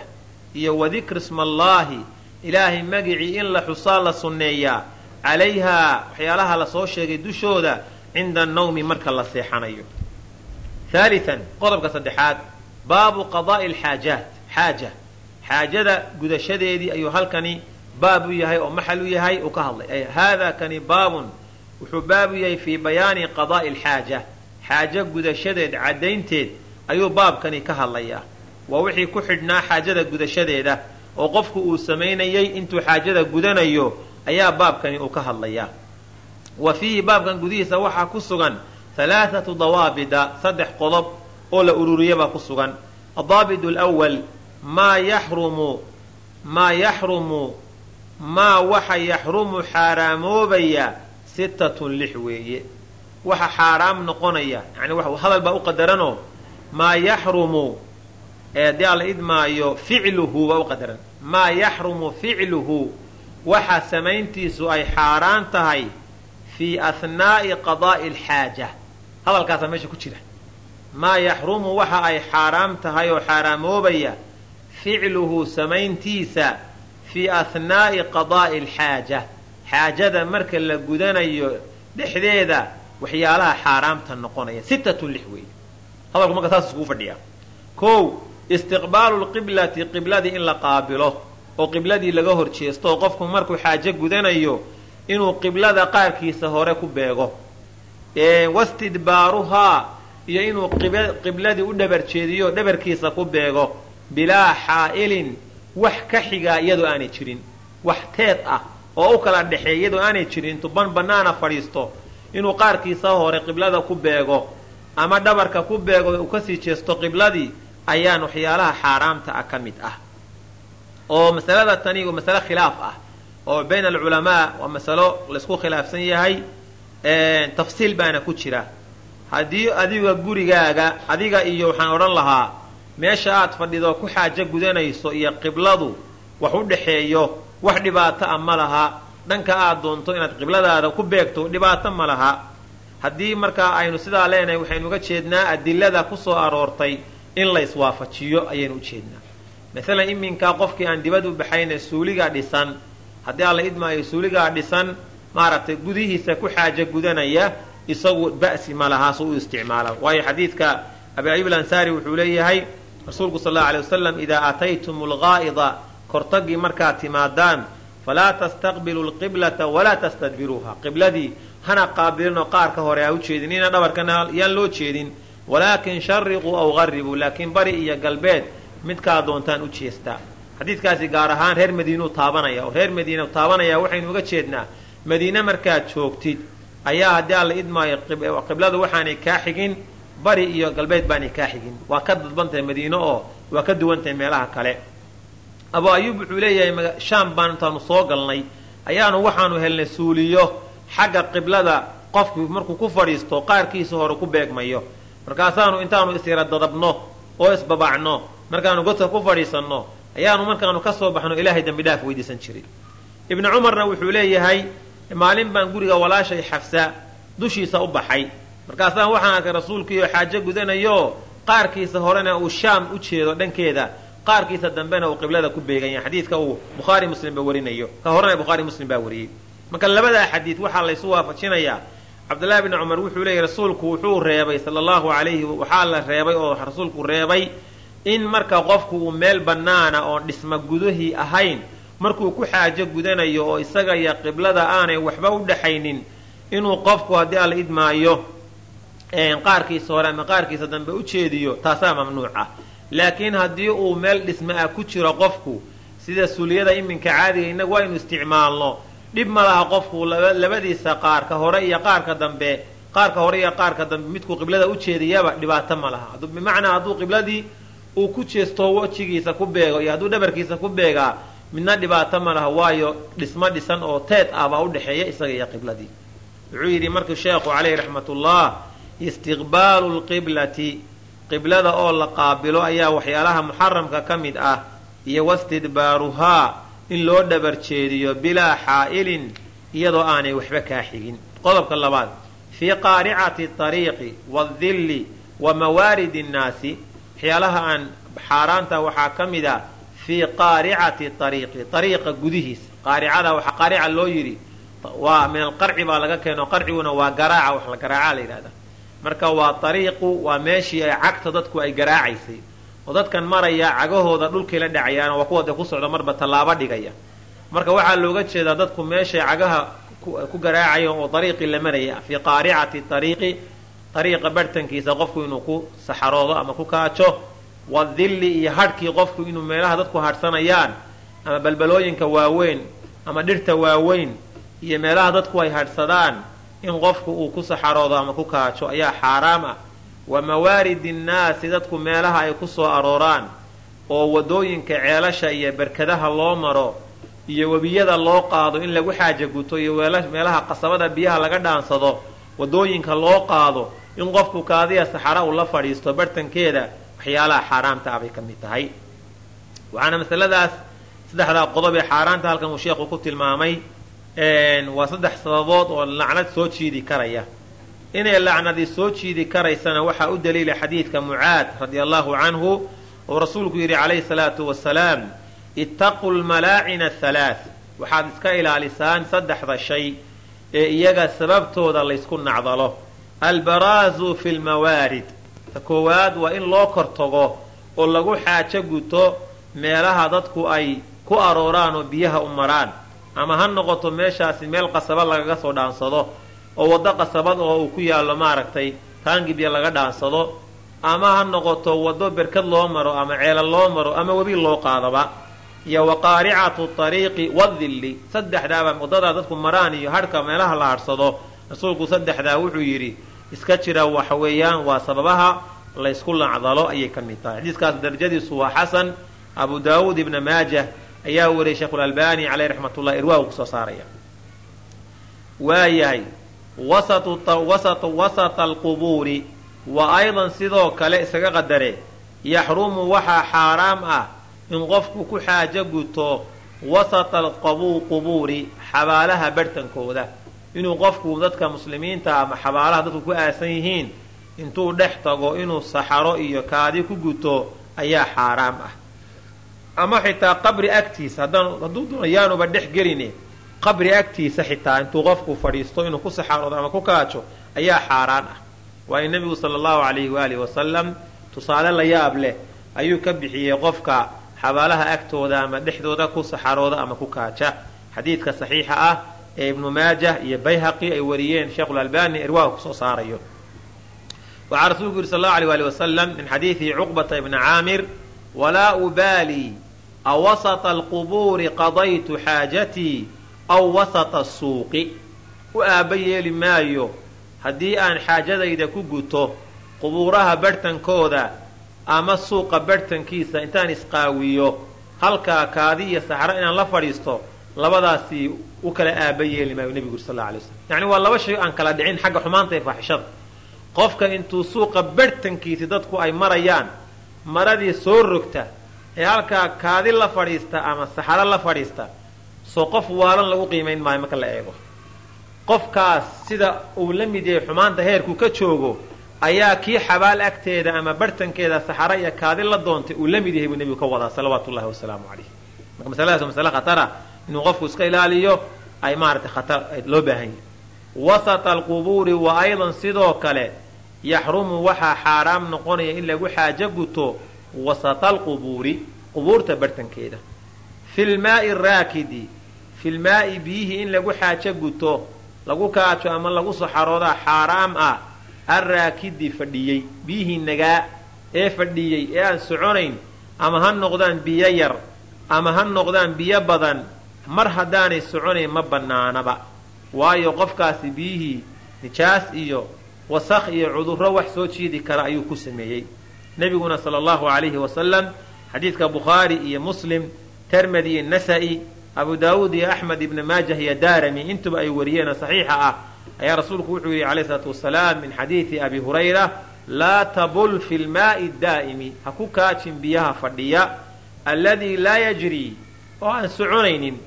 B: Iyo wa dikri smallaahi ilaahay magicii in la xusaa la sunneeyaa. Calayhaa waxyaalaha la soo sheegay dushooda cinda annawmi marka la seexanayo. Haalian qodobka saddexaad baabu qadaa'i alxaajaat xaaja. Xaajada gudashadeedii ayuu halkani baab u yahay oo maxal u yahay uu ka hadlay. Haada kani baabun wuxuu baab u yahay fii bayaani qadaa'i alxaaja xaajo gudashadeed caddaynteed ayuu baabkani ka hadlayaa. Waa wixii ku xidhnaa xaajada gudashadeeda oo qofku uu samaynayay intuu xaajada gudanayo ayaa baabkani uu ka hadlayaa. Wa fiihi baabkan gudihiisa waxaa ku sugan halaathatu dawaabida saddex qodob oo la ururiyabaa ku sugan. Adaabid lwal maa yaxrumu maa yaxrumu maa waxa yaxrumu xaaraamoobaya sittatun lix weeye waxa xaaraam noqonaya yani hadal baa u qadaranoo maa yaxrumu ee dee alla idmaayo ficluhu baa u qadaran. Maa yaxrumu ficluhu waxa samayntiisu ay xaaraan tahay fii ahnaa'i qadaa'i alxaaja. Hadalkaasaa meesha ku jira. Maa yaxrumu waxa ay xaaraam tahay oo xaaraamoobaya ficluhu samayntiisa fii ahnaa'i qadaa'i alxaaja. Xaajada marka la gudanayo dhexdeeda waxyaalaha xaaraamta noqonaya sittatun lix weeye hadalku marka saas iskugu fadhiya. Kow istiqbaalu lqiblati qibladii in la qaabilo oo qibladii laga hor oo qofku markuu xaajo gudanayo inuu qiblada qaarkiisa hore ku beego. Wastidbaaruhaa iyo inuu qibladii u dhabar jeediyo dhabarkiisa ku beego. Bilaa xaa'ilin wax ka xigaa iyadoo aanay jirin. Wax teed ah oo u kala dhexeeya iyadoo aanay jirin intuu ban bannaana fadhiisto inuu qaarkiisa hore qiblada ku beego ama dhabarka ku beego uu ka sii jeesto qibladii ayaan waxyaalaha xaaraamta ah ka mid ah. Oo masalada tani waa masale khilaaf ah oo bayn alculamaa waa masalo laysku khilaafsan yahay tafsiil baana ku jira. Haddii adiga gurigaaga adiga iyo waxaan odhan lahaa meesha aad fadhido ku xaajo gudanayso iyo qibladu wax u dhexeeyo wax dhibaato a ma laha dhanka aad doonto inaad qibladaada ku beegto dhibaato ma laha. Haddii markaa aynu sidaa leenahay waxaynu uga jeednaa adilada ku soo aroortay in la iswaafajiyo ayaynu u jeednaa. Maalan iminkaa qofkii aan dibad u baxayne suuligaa dhisan haddii alla idmaayo suuligaa dhisan maaragtay gudihiisa ku xaajo gudanaya isagu ba'si ma lahaas u isticmaala. Waayo xadiidka abi ayub alansaari wuxuu leeyahay rasuulku sal allau alay wasalam idaa aataytum lgaa'ida kortagii markaad timaadaan falaa tastaqbilu lqiblata walaa tastadbiruuha qibladii hana qaabilinoo qaarka hore ha u jeedinina dhabarkana yaan loo jeedin walaakin shariquu aw qaribuu laakiin bari iyo galbeed midkaa doontaan u jeestaa xadiidkaasi gaar ahaan reer madiinuu taabanaya oo reer madiina taabanaya waxaynu uga jeednaa madiine markaad joogtid ayaa haddii alla idmaayo qibladu waxaanay kaa xigin bari iyo galbeed baanay kaa xigin waa ka dadbantahay madiine oo waa ka duwantahay meelaha kale abu ayuub wuxuu leeyahay shaam baan intaanu soo galnay. Ayaanu waxaanu helnay suuliyo. Xagga qiblada qofku markuu ku fadhiisto qaarkiisa hore ku beegmayo. Markaasaanu intaanu isyara dadabno oo isbabacno markaanu godka ku fadhiisanno ayaanu markaanu ka soo baxno ilaahay dembi dhaaf weydiisan jiray ibnu cumarna wuxuu leeyahay maalin baan guriga walaashay xafsa dushiisa u baxay. Markaasaan waxaan arkay rasuulkiioo xaajo gudanayo. Qaarkiisa horena uu shaam u jeedo dhankeeda qaarkiisa dambena uu qiblada ku beegan yahay. Xadiidka uu bukhaari muslimba warinayo. Ka horena bukhaari muslim baa wariyey. Marka labadaa xadiid waxaa laysu waafajinayaa. Cabdullaahi bni cumar wuxuu leeyahy rasuulku wuxuu reebay sala allahu calayhi waxaa la reebay oo rasuulku reebay in marka qofku uu meel bannaana oon dhisma gudahii ahayn markuu ku xaajo gudanayo oo isaga qiblada aanay waxba u dhexaynin inuu qofku haddii alla idmaayo qaarkiisa hore ama qaarkiisa dambe u jeediyo taasaa mamnuuc ah laakiin haddii uu meel dhisma ah ku jiro qofku sida suliyada iminka caadiga innagu waynu isticmaalno. Dhib ma laha qofku labadiisa qaarka hore iyo qaarka dambe qaarka hore iyo qaarka dambe midkuu qiblada u jeediyaba dhibaato ma laha. Bimacnaa hadduu qibladii uu ku jeesto wejigiisa ku beego iyo hadduu dhabarkiisa ku beegaa midna dhibaato ma laha. Waayo dhismo dhisan oo teed ah baa u dhexeeya isaga iyo qibladii. Wuxuu yidhi markuu sheekhu caleyhi raxmatullah istiqbaalu lqiblati qiblada oo la qaabilo ayaa waxyaalaha muxaramka ka mid ah iyo wastidbaaruhaa in loo dhabar jeediyo bilaa xaa'ilin iyadoo aanay waxba kaa xigin. Qodobka labaad fii qaaricati ariiqi waadilli wa mawaaridi nnaasi waxyaalaha aan xaaraanta waxaa ka mid a fii qaaricati ariiqi ariiqa gudihiisa qaaricada waxaa qaarica loo yidhi waa min alqarci baa laga keeno qarciguna waa garaaca wax la garaaca la yidhahda marka waa ariiqu waa meeshii ay cagta dadku ay garaacaysay oo dadkan maraya cagahooda dhulkay la dhacayaan waa kuwa dee ku socda marba tallaabo dhigaya. Marka waxaa looga jeedaa dadku meeshay cagaha ku garaacaya oo ariiqii la maraya. Fii qaaricati ariiqi ariiqa barhtankiisa qofku inuu ku saxaroodo ama ku kaajo wadilli iyo hadhkii qofku inuu meelaha dadku hadhsanayaan ama balbalooyinka waaweyn ama dhirta waaweyn iyo meelaha dadku ay hadhsadaan in qofku uu ku saxaroodo ama ku kaajo ayaa xaaraam ah. Wa mawaaridi nnaasi dadku meelaha ay ku soo arooraan oo waddooyinka ceelasha iyo berkadaha loo maro iyo webiyada loo qaado in lagu xaaja guto iyo meelaha qasabada biyaha laga dhaansado waddooyinka loo qaado in qofku kaadiya saxara uu la fadhiisto bartankeeda waxyaalaha xaaraamta ah bay ka mid tahay. Waxaana masaladaas saddexdaa qodob ee xaaraanta halkan uu sheekhu ku tilmaamay waa saddex sababood oo lacnad soo jiidi karaya. Inay lacnadi soo jiidi karaysana waxaa u daliila xadiidka mucaad radia allahu canhu oo rasuulku yidhi calayhi salaatu wasalaam ittaquu lmalaacina halaath waxaad iska ilaalisaan saddexda shay ee iyaga sababtooda laysku nacdalo. Albaraazu fi lmawaarid ta koowaad waa in loo kor tago oo lagu xaajo guto meelaha dadku ay ku arooraan oo biyaha u maraan ama ha noqoto meeshaasi meel qasaba lagaga soo dhaansado oo waddo qasabad oo uu ku yaallo maaragtay taangibya laga dhaansado ama ha noqoto waddo berkad loo maro ama ceela loo maro ama webi loo qaadaba iyo wa qaaricatu ariiqi wadilli saddexdaaba waddadaa dadku maraan iyo hadhka meelaha la hadhsado rasuulku saddexdaa wuxuu yidhi iska jira waxa weeyaan waa sababaha laysku lacdalo ayay ka mid tahay. Xadiiskaas darajadiisu waa xasan abu daawuud ibna maajah ayaa wariyay sheekhulalbani caleyh raxmatullah irwaa ku soo saaraya. Waayahay wasata alqubuuri wa aydan sidoo kale isaga qadare yaxrumu waxaa xaaraam ah in qofku ku xaajo guto wasata alqubuuri xabaalaha barhtankooda inuu qofku dadka muslimiinta ama xabaalaha dadku ku aasan yihiin intuu dhex tago inuu saxaro iyo kaadi ku guto ayaa xaaraam ah ama xitaa qabri agtiisa hadduu doono yaanuba dhex geline qabri agtiisa xitaa intuu qofku fadhiisto inuu ku saxaroodo ama ku kaajo ayaa xaaraan ah. Waayo nebigu sala allahu calayhi waalihi wasalam tusaale la yaab leh ayuu ka bixiyey qofka xabaalaha agtooda ama dhexdooda ku saxarooda ama ku kaaja. Xadiidka saxiixa ah ee ibnu maajah iyo bayhaqi ay wariyeen sheikhulalbani irwaaga ku soo saarayo. Waxaa rasuulku yidhi sal allau alay waali wasalam min xadiidi cuqbata ibni caamir walaa ubaalii awasata alqubuuri qadaytu xaajatii aw wasata asuuqi u aabba yeeli maayo haddii aan xaajadayda ku guto qubuuraha barhtankooda ama suuqa barhtankiisa intaan isqaawiyo halkaa kaadi iyo saxro inaan la fadhiisto labadaasi u kala aaba yeeli maayo nebigu sal alla alay slam yacni waa laba shay aan kala dhicin xagga xumaanta ee faaxishada qofka intuu suuqa barhtankiisi dadku ay marayaan maradii soo rogta ee halkaa kaadi la fadhiista ama saxaro la fadhiista soo qof waalan lagu qiimayn maayo marka la eego. Qofkaas sida uu la mid yahay xumaanta heerku ka joogo ayaa kii xabaal agteeda ama barhtankeeda saxaro iyo kaadi la doontay uu la mid yahay buu nebigu ka wadaa salawaatu ullahi wasalaamu calayh marka masaladaas waa masale khatara inuu qofku iska ilaaliyo ay maaratay khatar loo baahan yahay. Wasata alqubuuri wa aydan sidoo kale yaxrumu waxaa xaaraam noqonaya in lagu xaajo guto wasata alqubuuri qubuurta barhtankeeda fi lmaai raakidi filmaa'i biyihii in lagu xaajo guto lagu kaajo ama lagu saxaroodaa xaaraam ah arraakidi fadhiyey. Biyihii nagaa ee fadhiyey ee aan soconayn ama ha noqdaan biyo yar ama ha noqdaan biyo badan mar haddaanay soconayn ma bannaanaba. Waayo qofkaasi biyihii nijaas iyo wasakh iyo cudurro wax soo jiidi kara ayuu ku sameeyey nebiguna sala allahu calayhi wasalam xadiidka bukhaari iyo muslim termedi iyo nasa'i abu daawuud iyo axmed ibni maajah iyo daarami intuba ay wariyeenoo saxiixa ah. Ayaa rasuulku wuxuu yidhi calayh isalaatu wasalaam min xadiidi abi hurayra laa tabul fi lmaa'i daa'imi ha ku kaajin biyaha fadhiya alladii laa yajrii oo aan soconaynin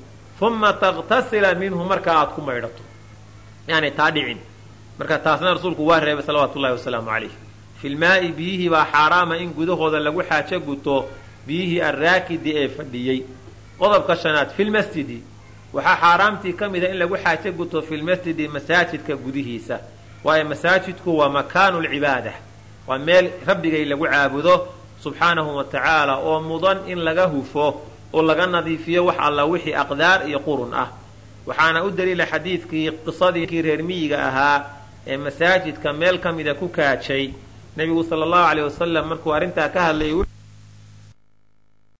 B: uma takhtasila minhu marka aad ku maydhato. Yaanay taa dhicin. Marka taasna rasuulku waa reebay salawaatu ullahi wasalaamu calayh filmaa'i biyihii baa xaaraama in gudahooda lagu xaajo guto biyihii arraakidi ee fadhiyey. Qodobka shanaad filmasjidi waxaa xaaraamtii ka mida in lagu xaajo guto filmasjidi masaajidka gudihiisa. Waayo masaajidku waa makaanu lcibaada waa meel rabbigay lagu caabudo subxaanahu wa tacaala oo mudan in laga hufo oo laga nadiifiyo wax alla wixii aqdaar iyo qurun ah. Waxaana u daliila xadiidkii qisadii kii reer miyiga ahaa ee masaajidka meel ka mida ku kaajay nebigu sala allahu caleyh wasalam markuu arrintaa ka hadlayay